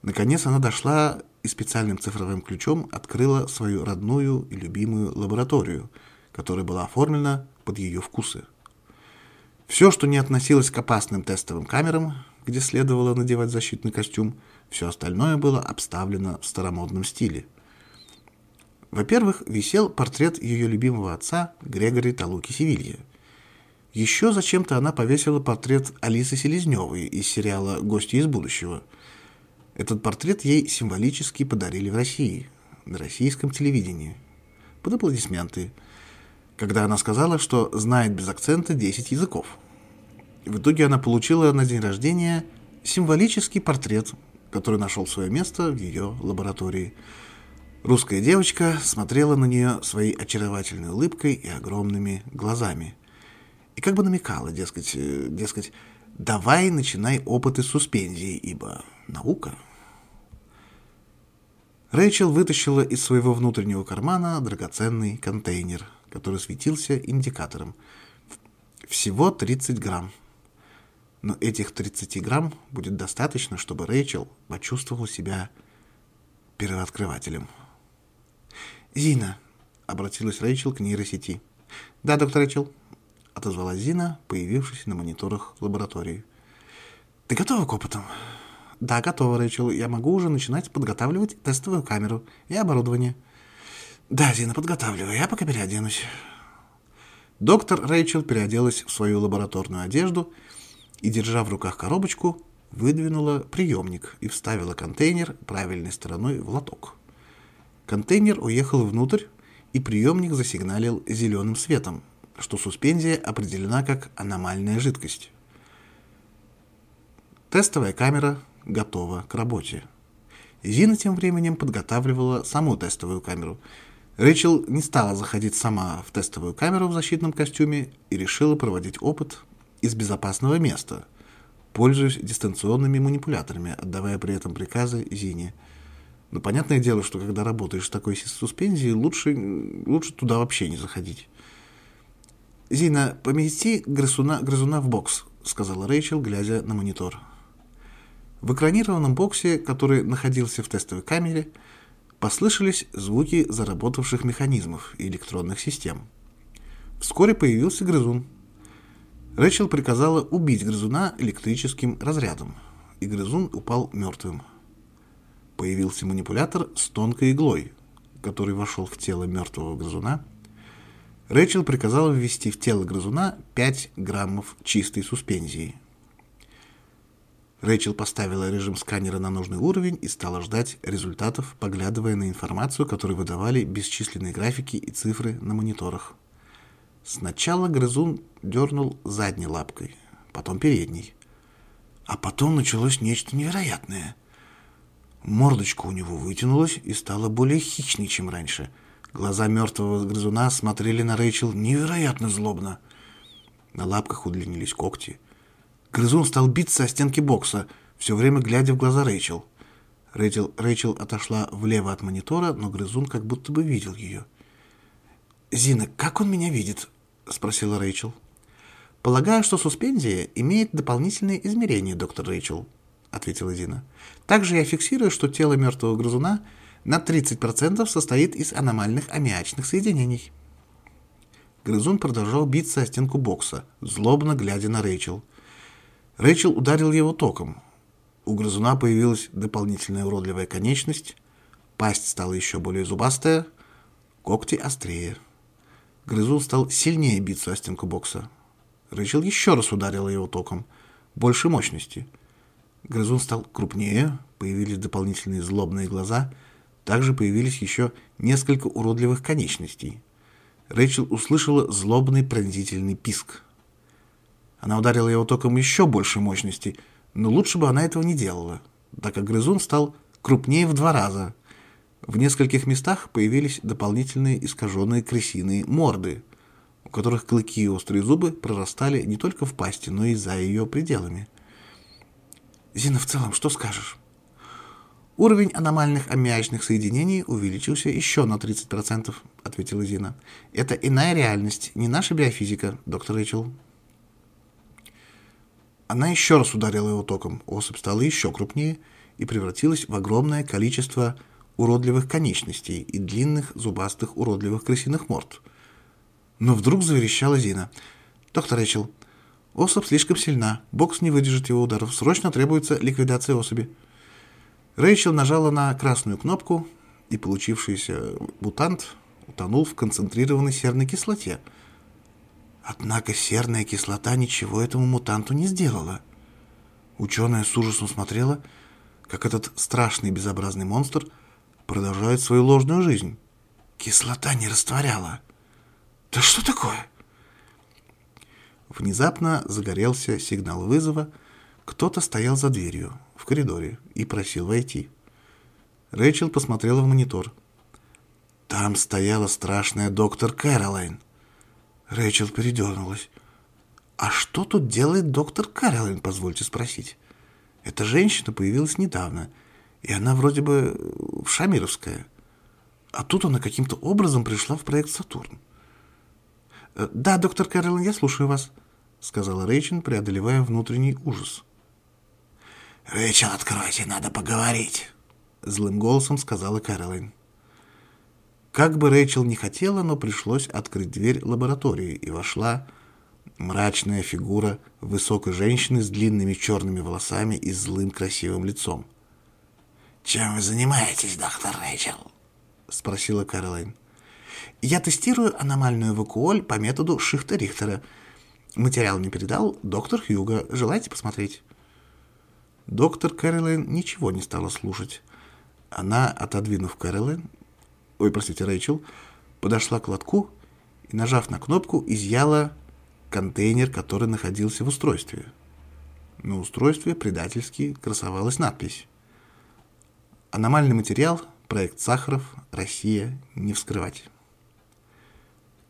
Наконец она дошла и специальным цифровым ключом открыла свою родную и любимую лабораторию, которая была оформлена под ее вкусы. Все, что не относилось к опасным тестовым камерам, где следовало надевать защитный костюм, все остальное было обставлено в старомодном стиле – во-первых, висел портрет ее любимого отца Грегори Талуки Севилья. Еще зачем-то она повесила портрет Алисы Селезневой из сериала «Гости из будущего». Этот портрет ей символически подарили в России, на российском телевидении. Под аплодисменты. Когда она сказала, что знает без акцента 10 языков. В итоге она получила на день рождения символический портрет, который нашел свое место в ее лаборатории – Русская девочка смотрела на нее своей очаровательной улыбкой и огромными глазами. И как бы намекала, дескать, э, дескать, давай начинай опыты суспензии, ибо наука. Рэйчел вытащила из своего внутреннего кармана драгоценный контейнер, который светился индикатором. Всего 30 грамм. Но этих 30 грамм будет достаточно, чтобы Рэйчел почувствовала себя первооткрывателем. «Зина», — обратилась Рэйчел к нейросети. «Да, доктор Рэйчел», — отозвалась Зина, появившись на мониторах лаборатории. «Ты готова к опытам?» «Да, готова, Рэйчел. Я могу уже начинать подготавливать тестовую камеру и оборудование». «Да, Зина, подготавливаю. Я пока переоденусь». Доктор Рэйчел переоделась в свою лабораторную одежду и, держа в руках коробочку, выдвинула приемник и вставила контейнер правильной стороной в лоток. Контейнер уехал внутрь, и приемник засигналил зеленым светом, что суспензия определена как аномальная жидкость. Тестовая камера готова к работе. Зина тем временем подготавливала саму тестовую камеру. Рэйчел не стала заходить сама в тестовую камеру в защитном костюме и решила проводить опыт из безопасного места, пользуясь дистанционными манипуляторами, отдавая при этом приказы Зине – но понятное дело, что когда работаешь в такой суспензии, лучше, лучше туда вообще не заходить. «Зина, помести грызуна, грызуна в бокс», — сказала Рэйчел, глядя на монитор. В экранированном боксе, который находился в тестовой камере, послышались звуки заработавших механизмов и электронных систем. Вскоре появился грызун. Рэйчел приказала убить грызуна электрическим разрядом, и грызун упал мертвым появился манипулятор с тонкой иглой, который вошел в тело мертвого грызуна. Рэйчел приказала ввести в тело грызуна 5 граммов чистой суспензии. Рэйчел поставила режим сканера на нужный уровень и стала ждать результатов, поглядывая на информацию, которую выдавали бесчисленные графики и цифры на мониторах. Сначала грызун дернул задней лапкой, потом передней. А потом началось нечто невероятное – Мордочка у него вытянулась и стала более хищной, чем раньше. Глаза мертвого грызуна смотрели на Рэйчел невероятно злобно. На лапках удлинились когти. Грызун стал биться о стенки бокса, все время глядя в глаза Рэйчел. Рэйчел, Рэйчел отошла влево от монитора, но грызун как будто бы видел ее. «Зина, как он меня видит?» — спросила Рэйчел. «Полагаю, что суспензия имеет дополнительные измерения, доктор Рэйчел», — ответила Зина. «Также я фиксирую, что тело мертвого грызуна на 30% состоит из аномальных аммиачных соединений». Грызун продолжал биться о стенку бокса, злобно глядя на Рэйчел. Рэйчел ударил его током. У грызуна появилась дополнительная уродливая конечность, пасть стала еще более зубастая, когти острее. Грызун стал сильнее биться о стенку бокса. Рэйчел еще раз ударила его током, больше мощности. Грызун стал крупнее, появились дополнительные злобные глаза, также появились еще несколько уродливых конечностей. Рэйчел услышала злобный пронзительный писк. Она ударила его током еще больше мощности, но лучше бы она этого не делала, так как грызун стал крупнее в два раза – в нескольких местах появились дополнительные искаженные крысиные морды, у которых клыки и острые зубы прорастали не только в пасти, но и за ее пределами. «Зина, в целом, что скажешь?» «Уровень аномальных аммиачных соединений увеличился еще на 30%, — ответила Зина. «Это иная реальность, не наша биофизика, доктор Рэйчел». Она еще раз ударила его током. Особь стала еще крупнее и превратилась в огромное количество уродливых конечностей и длинных зубастых уродливых крысиных морд. Но вдруг заверещала Зина. «Доктор Рэчел, особь слишком сильна, бокс не выдержит его ударов, срочно требуется ликвидация особи». Рэйчел нажала на красную кнопку, и получившийся мутант утонул в концентрированной серной кислоте. Однако серная кислота ничего этому мутанту не сделала. Ученая с ужасом смотрела, как этот страшный безобразный монстр – продолжает свою ложную жизнь. Кислота не растворяла. Да что такое? Внезапно загорелся сигнал вызова. Кто-то стоял за дверью в коридоре и просил войти. Рэйчел посмотрела в монитор. Там стояла страшная доктор Кэролайн. Рэйчел передернулась. «А что тут делает доктор Кэролайн, позвольте спросить?» Эта женщина появилась недавно — и она вроде бы в Шамировская. А тут она каким-то образом пришла в проект «Сатурн». «Э, «Да, доктор Кэролин, я слушаю вас», — сказала Рэйчел, преодолевая внутренний ужас. «Рэйчел, откройте, надо поговорить», — злым голосом сказала Кэролин. Как бы Рэйчел не хотела, но пришлось открыть дверь лаборатории, и вошла мрачная фигура высокой женщины с длинными черными волосами и злым красивым лицом. «Чем вы занимаетесь, доктор Рэйчел?» — спросила Кэролайн. «Я тестирую аномальную вакуоль по методу Шихта-Рихтера. Материал мне передал доктор Хьюга. Желаете посмотреть?» Доктор Кэролайн ничего не стала слушать. Она, отодвинув Кэролайн, ой, простите, Рэйчел, подошла к лотку и, нажав на кнопку, изъяла контейнер, который находился в устройстве. На устройстве предательски красовалась надпись Аномальный материал, проект Сахаров, Россия, не вскрывать.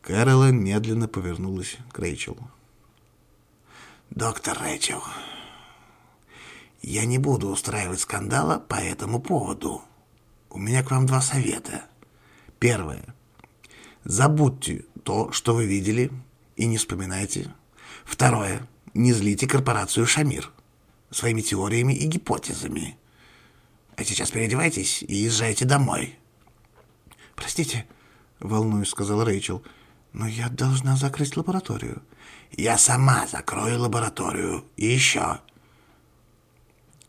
Кэролайн медленно повернулась к Рэйчел. «Доктор Рэйчел, я не буду устраивать скандала по этому поводу. У меня к вам два совета. Первое. Забудьте то, что вы видели, и не вспоминайте. Второе. Не злите корпорацию «Шамир» своими теориями и гипотезами. А сейчас переодевайтесь и езжайте домой. Простите, волнуюсь, сказал Рэйчел, но я должна закрыть лабораторию. Я сама закрою лабораторию. И еще.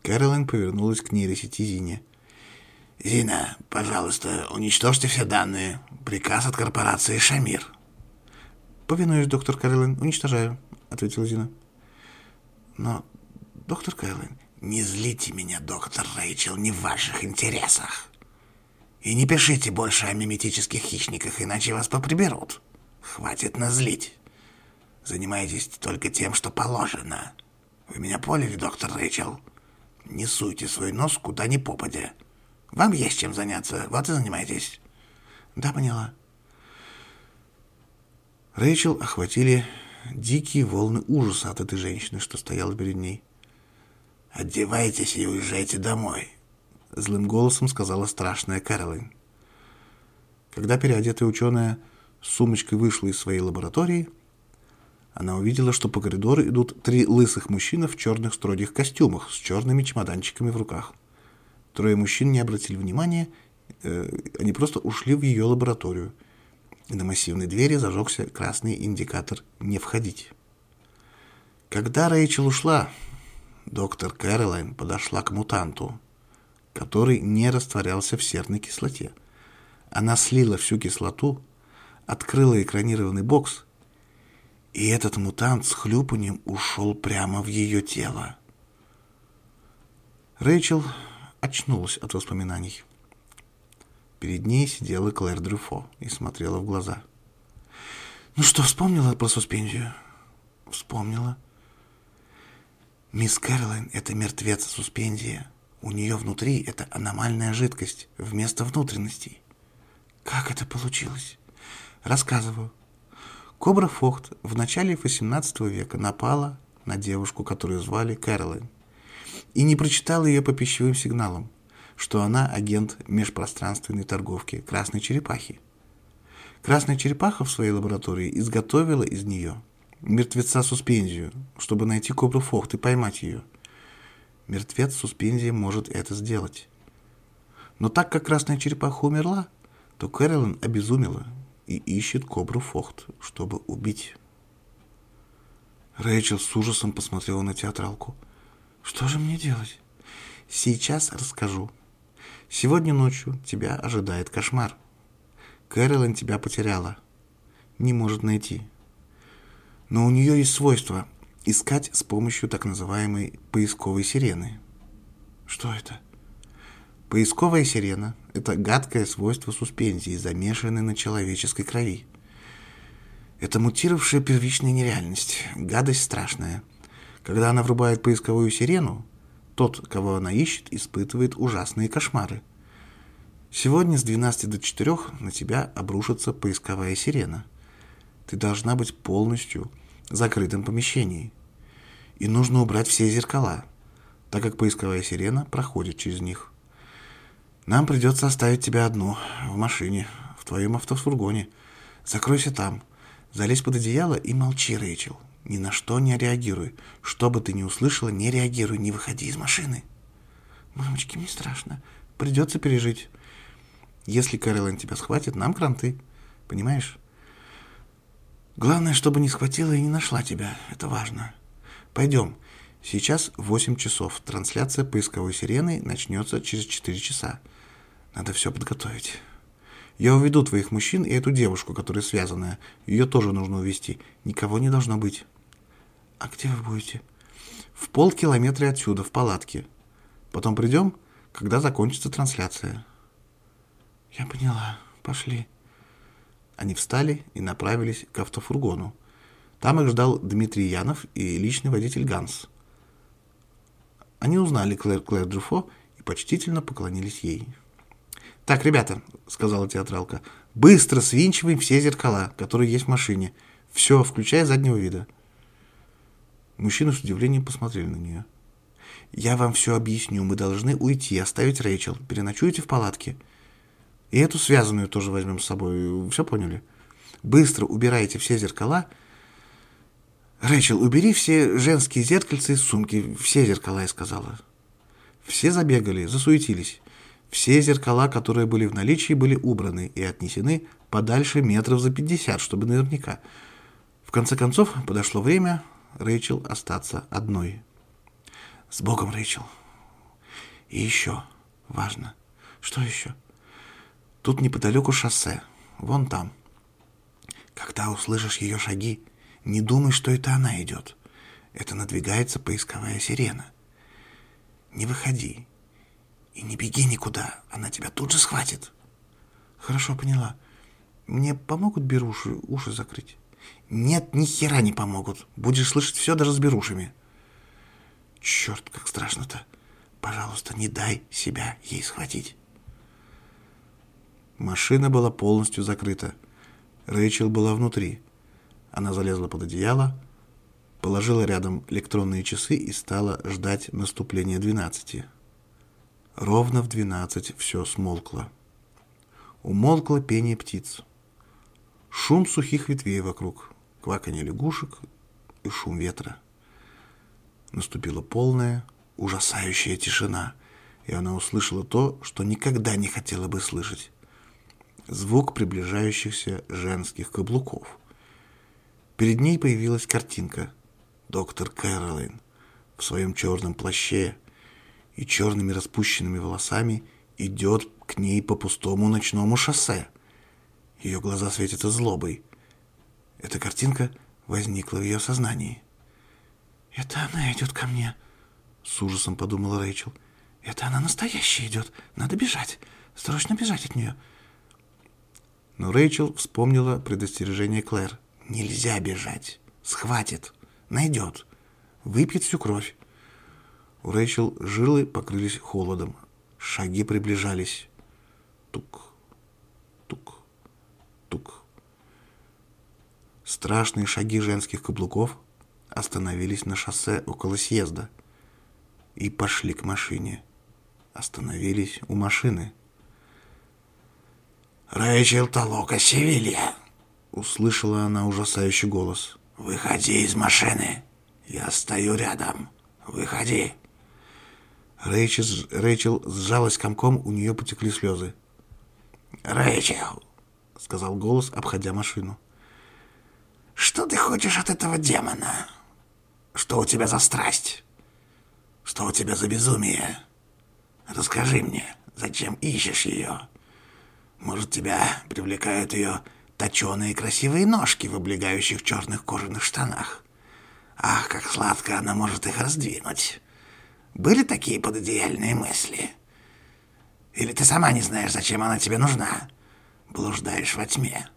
Кэролайн повернулась к нейросети Зине. «Зина, пожалуйста, уничтожьте все данные. Приказ от корпорации «Шамир». «Повинуюсь, доктор Кэролайн, уничтожаю», — ответила Зина. «Но, доктор Кэролайн, не злите меня, доктор Рэйчел, не в ваших интересах. И не пишите больше о миметических хищниках, иначе вас поприберут. Хватит назлить. Занимайтесь только тем, что положено. Вы меня поняли, доктор Рэйчел? Не суйте свой нос куда ни попадя. Вам есть чем заняться, вот и занимайтесь. Да, поняла. Рэйчел охватили дикие волны ужаса от этой женщины, что стояла перед ней. «Одевайтесь и уезжайте домой», —— злым голосом сказала страшная Кэролайн. Когда переодетая ученая с сумочкой вышла из своей лаборатории, она увидела, что по коридору идут три лысых мужчины в черных строгих костюмах с черными чемоданчиками в руках. Трое мужчин не обратили внимания, э, они просто ушли в ее лабораторию. И на массивной двери зажегся красный индикатор «Не входить». Когда Рэйчел ушла, доктор Кэролайн подошла к мутанту, который не растворялся в серной кислоте. Она слила всю кислоту, открыла экранированный бокс, и этот мутант с хлюпанием ушел прямо в ее тело. Рэйчел очнулась от воспоминаний. Перед ней сидела Клэр Дрюфо и смотрела в глаза. «Ну что, вспомнила про суспензию?» «Вспомнила». «Мисс Кэролайн — это мертвец суспензия. У нее внутри это аномальная жидкость вместо внутренностей». Как это получилось? Рассказываю. Кобра Фохт в начале XVIII века напала на девушку, которую звали Кэролайн, и не прочитала ее по пищевым сигналам, что она агент межпространственной торговки красной черепахи. Красная черепаха в своей лаборатории изготовила из нее мертвеца-суспензию, чтобы найти Кобру Фохт и поймать ее. Мертвец-суспензия может это сделать. Но так как красная черепаха умерла, то Кэролин обезумела и ищет Кобру Фохт, чтобы убить. Рэйчел с ужасом посмотрела на театралку. «Что же мне делать?» «Сейчас расскажу. Сегодня ночью тебя ожидает кошмар. Кэролин тебя потеряла. Не может найти. Но у нее есть свойство искать с помощью так называемой поисковой сирены. Что это? Поисковая сирена – это гадкое свойство суспензии, замешанное на человеческой крови. Это мутировавшая первичная нереальность, гадость страшная. Когда она врубает поисковую сирену, тот, кого она ищет, испытывает ужасные кошмары. Сегодня с 12 до 4 на тебя обрушится поисковая сирена. Ты должна быть полностью в закрытом помещении. И нужно убрать все зеркала, так как поисковая сирена проходит через них. Нам придется оставить тебя одну, в машине, в твоем автофургоне. Закройся там, залезь под одеяло и молчи, Рэйчел. Ни на что не реагируй. Что бы ты ни услышала, не реагируй, не выходи из машины. Мамочки, мне страшно. Придется пережить. Если Кэролайн тебя схватит, нам кранты. Понимаешь? Главное, чтобы не схватила и не нашла тебя. Это важно. Пойдем. Сейчас 8 часов. Трансляция поисковой сирены начнется через 4 часа. Надо все подготовить. Я уведу твоих мужчин и эту девушку, которая связанная. Ее тоже нужно увести. Никого не должно быть. А где вы будете? В полкилометра отсюда, в палатке. Потом придем, когда закончится трансляция. Я поняла. Пошли. Они встали и направились к автофургону. Там их ждал Дмитрий Янов и личный водитель Ганс. Они узнали Клэр Клэр Джуфо и почтительно поклонились ей. «Так, ребята», — сказала театралка, — «быстро свинчиваем все зеркала, которые есть в машине. Все, включая заднего вида». Мужчины с удивлением посмотрели на нее. «Я вам все объясню. Мы должны уйти, оставить Рэйчел. Переночуете в палатке. И эту связанную тоже возьмем с собой. Все поняли? Быстро убирайте все зеркала. Рэйчел, убери все женские зеркальца из сумки. Все зеркала, я сказала». Все забегали, засуетились. Все зеркала, которые были в наличии, были убраны и отнесены подальше метров за 50, чтобы наверняка. В конце концов, подошло время Рэйчел остаться одной. С Богом, Рэйчел. И еще важно. Что еще? Тут неподалеку шоссе. Вон там. Когда услышишь ее шаги, не думай, что это она идет. Это надвигается поисковая сирена. Не выходи, и не беги никуда, она тебя тут же схватит. Хорошо, поняла. Мне помогут беруши уши закрыть? Нет, ни хера не помогут. Будешь слышать все даже с берушами. Черт, как страшно-то. Пожалуйста, не дай себя ей схватить. Машина была полностью закрыта. Рэйчел была внутри. Она залезла под одеяло, положила рядом электронные часы и стала ждать наступления двенадцати. Ровно в двенадцать все смолкло. Умолкло пение птиц. Шум сухих ветвей вокруг, кваканье лягушек и шум ветра. Наступила полная, ужасающая тишина, и она услышала то, что никогда не хотела бы слышать. Звук приближающихся женских каблуков. Перед ней появилась картинка. Доктор Кэролайн в своем черном плаще и черными распущенными волосами идет к ней по пустому ночному шоссе. Ее глаза светятся злобой. Эта картинка возникла в ее сознании. «Это она идет ко мне», — с ужасом подумала Рэйчел. «Это она настоящая идет. Надо бежать. Срочно бежать от нее». Но Рэйчел вспомнила предостережение Клэр. «Нельзя бежать. Схватит. Найдет. Выпьет всю кровь. У Рэйчел жилы покрылись холодом. Шаги приближались. Тук, тук, тук. Страшные шаги женских каблуков остановились на шоссе около съезда и пошли к машине. Остановились у машины. «Рэйчел Толока, Севилья!» Услышала она ужасающий голос. «Выходи из машины! Я стою рядом! Выходи!» Рэйчел, Рэйчел сжалась комком, у нее потекли слезы. «Рэйчел», — сказал голос, обходя машину. «Что ты хочешь от этого демона? Что у тебя за страсть? Что у тебя за безумие? Расскажи мне, зачем ищешь ее? Может, тебя привлекают ее точеные красивые ножки в облегающих черных кожаных штанах? Ах, как сладко она может их раздвинуть!» Были такие пододеяльные мысли? Или ты сама не знаешь, зачем она тебе нужна? Блуждаешь во тьме.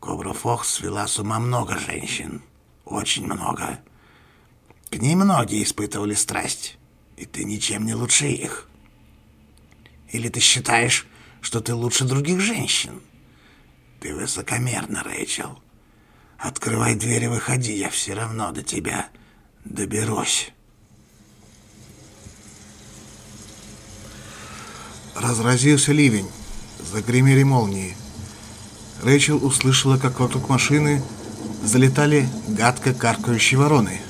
Кобра Фокс свела с ума много женщин. Очень много. К ней многие испытывали страсть. И ты ничем не лучше их. Или ты считаешь, что ты лучше других женщин? Ты высокомерна, Рэйчел. Открывай дверь и выходи, я все равно до тебя доберусь. Разразился ливень. Загремели молнии. Рэйчел услышала, как вокруг машины залетали гадко каркающие вороны.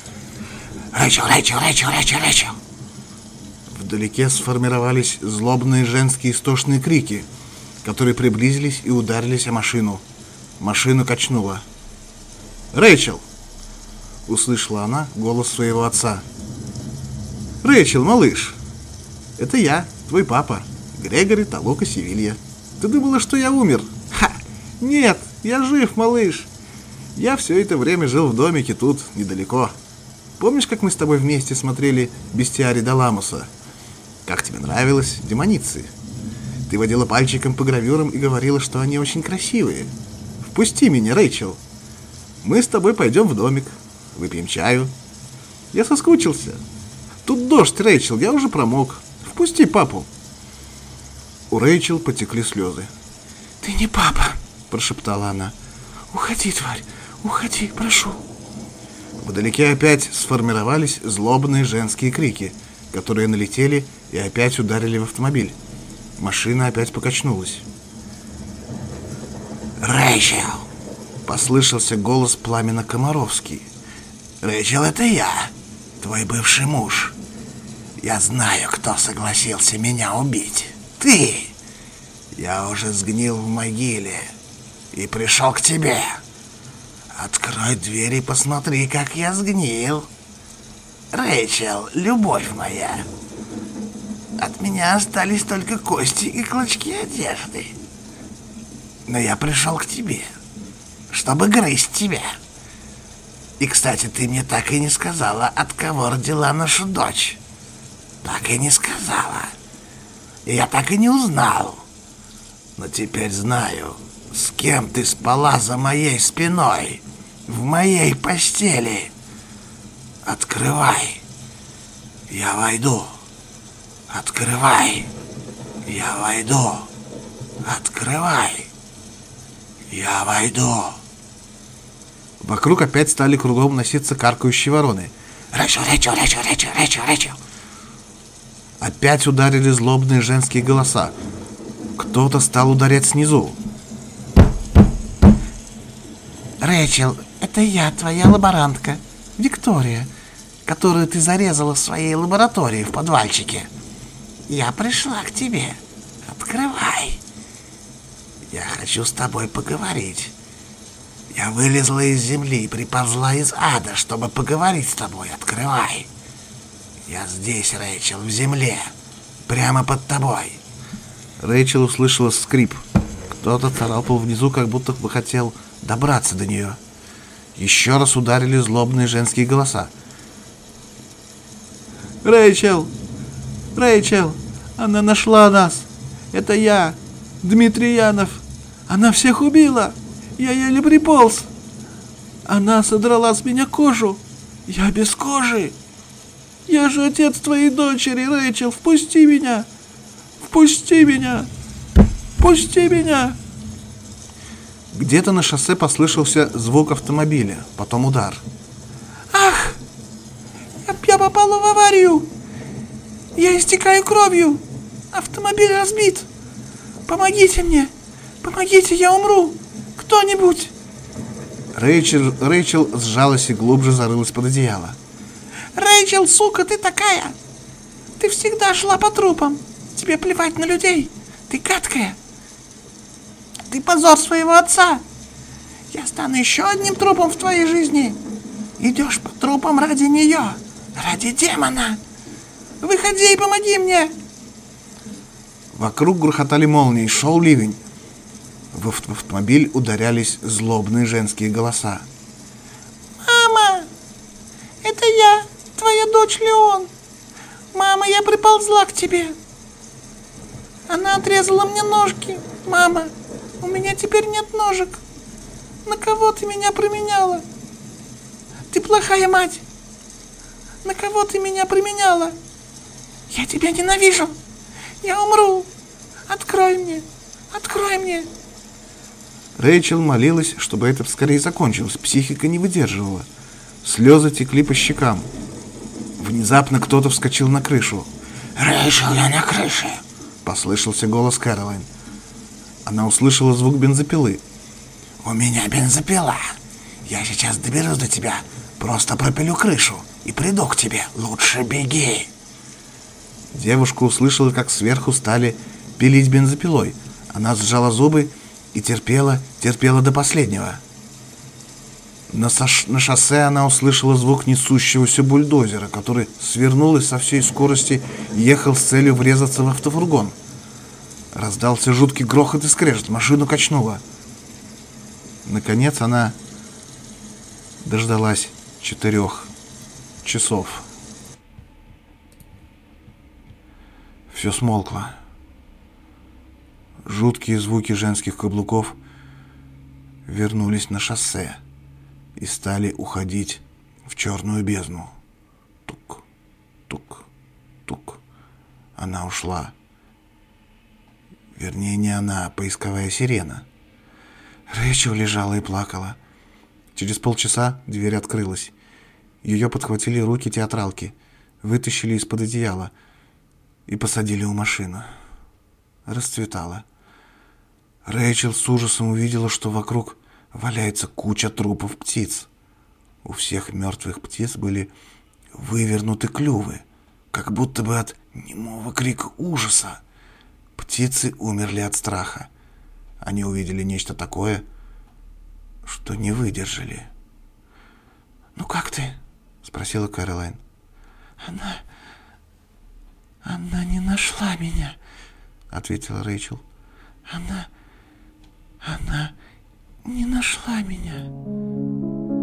«Рэйчел, Рэйчел, Рэйчел, Рэйчел, Рэйчел!» Вдалеке сформировались злобные женские истошные крики, которые приблизились и ударились о машину. Машину качнуло. «Рэйчел!» — услышала она голос своего отца. «Рэйчел, малыш, это я, твой папа». Грегори Толока Севилья. Ты думала, что я умер? Ха! Нет, я жив, малыш. Я все это время жил в домике тут, недалеко. Помнишь, как мы с тобой вместе смотрели «Бестиари Даламуса»? Как тебе нравилось демоницы? Ты водила пальчиком по гравюрам и говорила, что они очень красивые. Впусти меня, Рэйчел. Мы с тобой пойдем в домик, выпьем чаю. Я соскучился. Тут дождь, Рэйчел, я уже промок. Впусти папу. У Рэйчел потекли слезы. «Ты не папа!» – прошептала она. «Уходи, тварь! Уходи, прошу!» Вдалеке опять сформировались злобные женские крики, которые налетели и опять ударили в автомобиль. Машина опять покачнулась. «Рэйчел!» – послышался голос Пламена Комаровский. «Рэйчел, это я, твой бывший муж. Я знаю, кто согласился меня убить». Ты! Я уже сгнил в могиле и пришел к тебе. Открой дверь и посмотри, как я сгнил. Рэйчел, любовь моя. От меня остались только кости и клочки одежды. Но я пришел к тебе, чтобы грызть тебя. И, кстати, ты мне так и не сказала, от кого родила нашу дочь. Так и не сказала. — и я так и не узнал. Но теперь знаю, с кем ты спала за моей спиной, в моей постели. Открывай, я войду. Открывай, я войду. Открывай, я войду. Вокруг опять стали кругом носиться каркающие вороны. Рэчел, Рэчел, Рэчел, Рэчел, Рэчел, Рэчел. Опять ударили злобные женские голоса. Кто-то стал ударять снизу. «Рэйчел, это я, твоя лаборантка, Виктория, которую ты зарезала в своей лаборатории в подвальчике. Я пришла к тебе. Открывай. Я хочу с тобой поговорить. Я вылезла из земли и приползла из ада, чтобы поговорить с тобой. Открывай. Я здесь, Рэйчел, в земле, прямо под тобой. Рэйчел услышала скрип. Кто-то царапал внизу, как будто бы хотел добраться до нее. Еще раз ударили злобные женские голоса. «Рэйчел! Рэйчел! Она нашла нас! Это я, Дмитрий Янов! Она всех убила! Я еле приполз! Она содрала с меня кожу! Я без кожи! Я же отец твоей дочери, Рэйчел! Впусти меня! Впусти меня! Впусти меня!» Где-то на шоссе послышался звук автомобиля, потом удар. «Ах! Я попала в аварию! Я истекаю кровью! Автомобиль разбит! Помогите мне! Помогите, я умру! Кто-нибудь!» Рэйчел, Рэйчел сжалась и глубже зарылась под одеяло. «Рэйчел, сука, ты такая! Ты всегда шла по трупам! Тебе плевать на людей! Ты гадкая! Ты позор своего отца! Я стану еще одним трупом в твоей жизни! Идешь по трупам ради нее, ради демона! Выходи и помоги мне!» Вокруг грохотали молнии, шел ливень. В автомобиль ударялись злобные женские голоса. «Мама! Это я, твоя дочь Леон! Мама, я приползла к тебе! Она отрезала мне ножки! Мама, у меня теперь нет ножек! На кого ты меня променяла? Ты плохая мать! На кого ты меня променяла? Я тебя ненавижу! Я умру! Открой мне! Открой мне!» Рэйчел молилась, чтобы это скорее закончилось. Психика не выдерживала. Слезы текли по щекам. Внезапно кто-то вскочил на крышу. «Рэйчел, я на крыше!» Послышался голос Кэролайн. Она услышала звук бензопилы. «У меня бензопила. Я сейчас доберусь до тебя. Просто пропилю крышу и приду к тебе. Лучше беги!» Девушка услышала, как сверху стали пилить бензопилой. Она сжала зубы и терпела, терпела до последнего. На, сош... на шоссе она услышала звук несущегося бульдозера, который свернул и со всей скорости ехал с целью врезаться в автофургон. Раздался жуткий грохот и скрежет, машину качнуло. Наконец она дождалась четырех часов. Все смолкло. Жуткие звуки женских каблуков вернулись на шоссе и стали уходить в черную бездну. Тук, тук, тук. Она ушла. Вернее, не она, а поисковая сирена. Рэйчел лежала и плакала. Через полчаса дверь открылась. Ее подхватили руки театралки, вытащили из-под одеяла и посадили у машины. Расцветало. Рэйчел с ужасом увидела, что вокруг валяется куча трупов птиц. У всех мертвых птиц были вывернуты клювы, как будто бы от немого крика ужаса. Птицы умерли от страха. Они увидели нечто такое, что не выдержали. «Ну как ты?» — спросила Кэролайн. «Она... она не нашла меня», — ответила Рэйчел. «Она... она не нашла меня».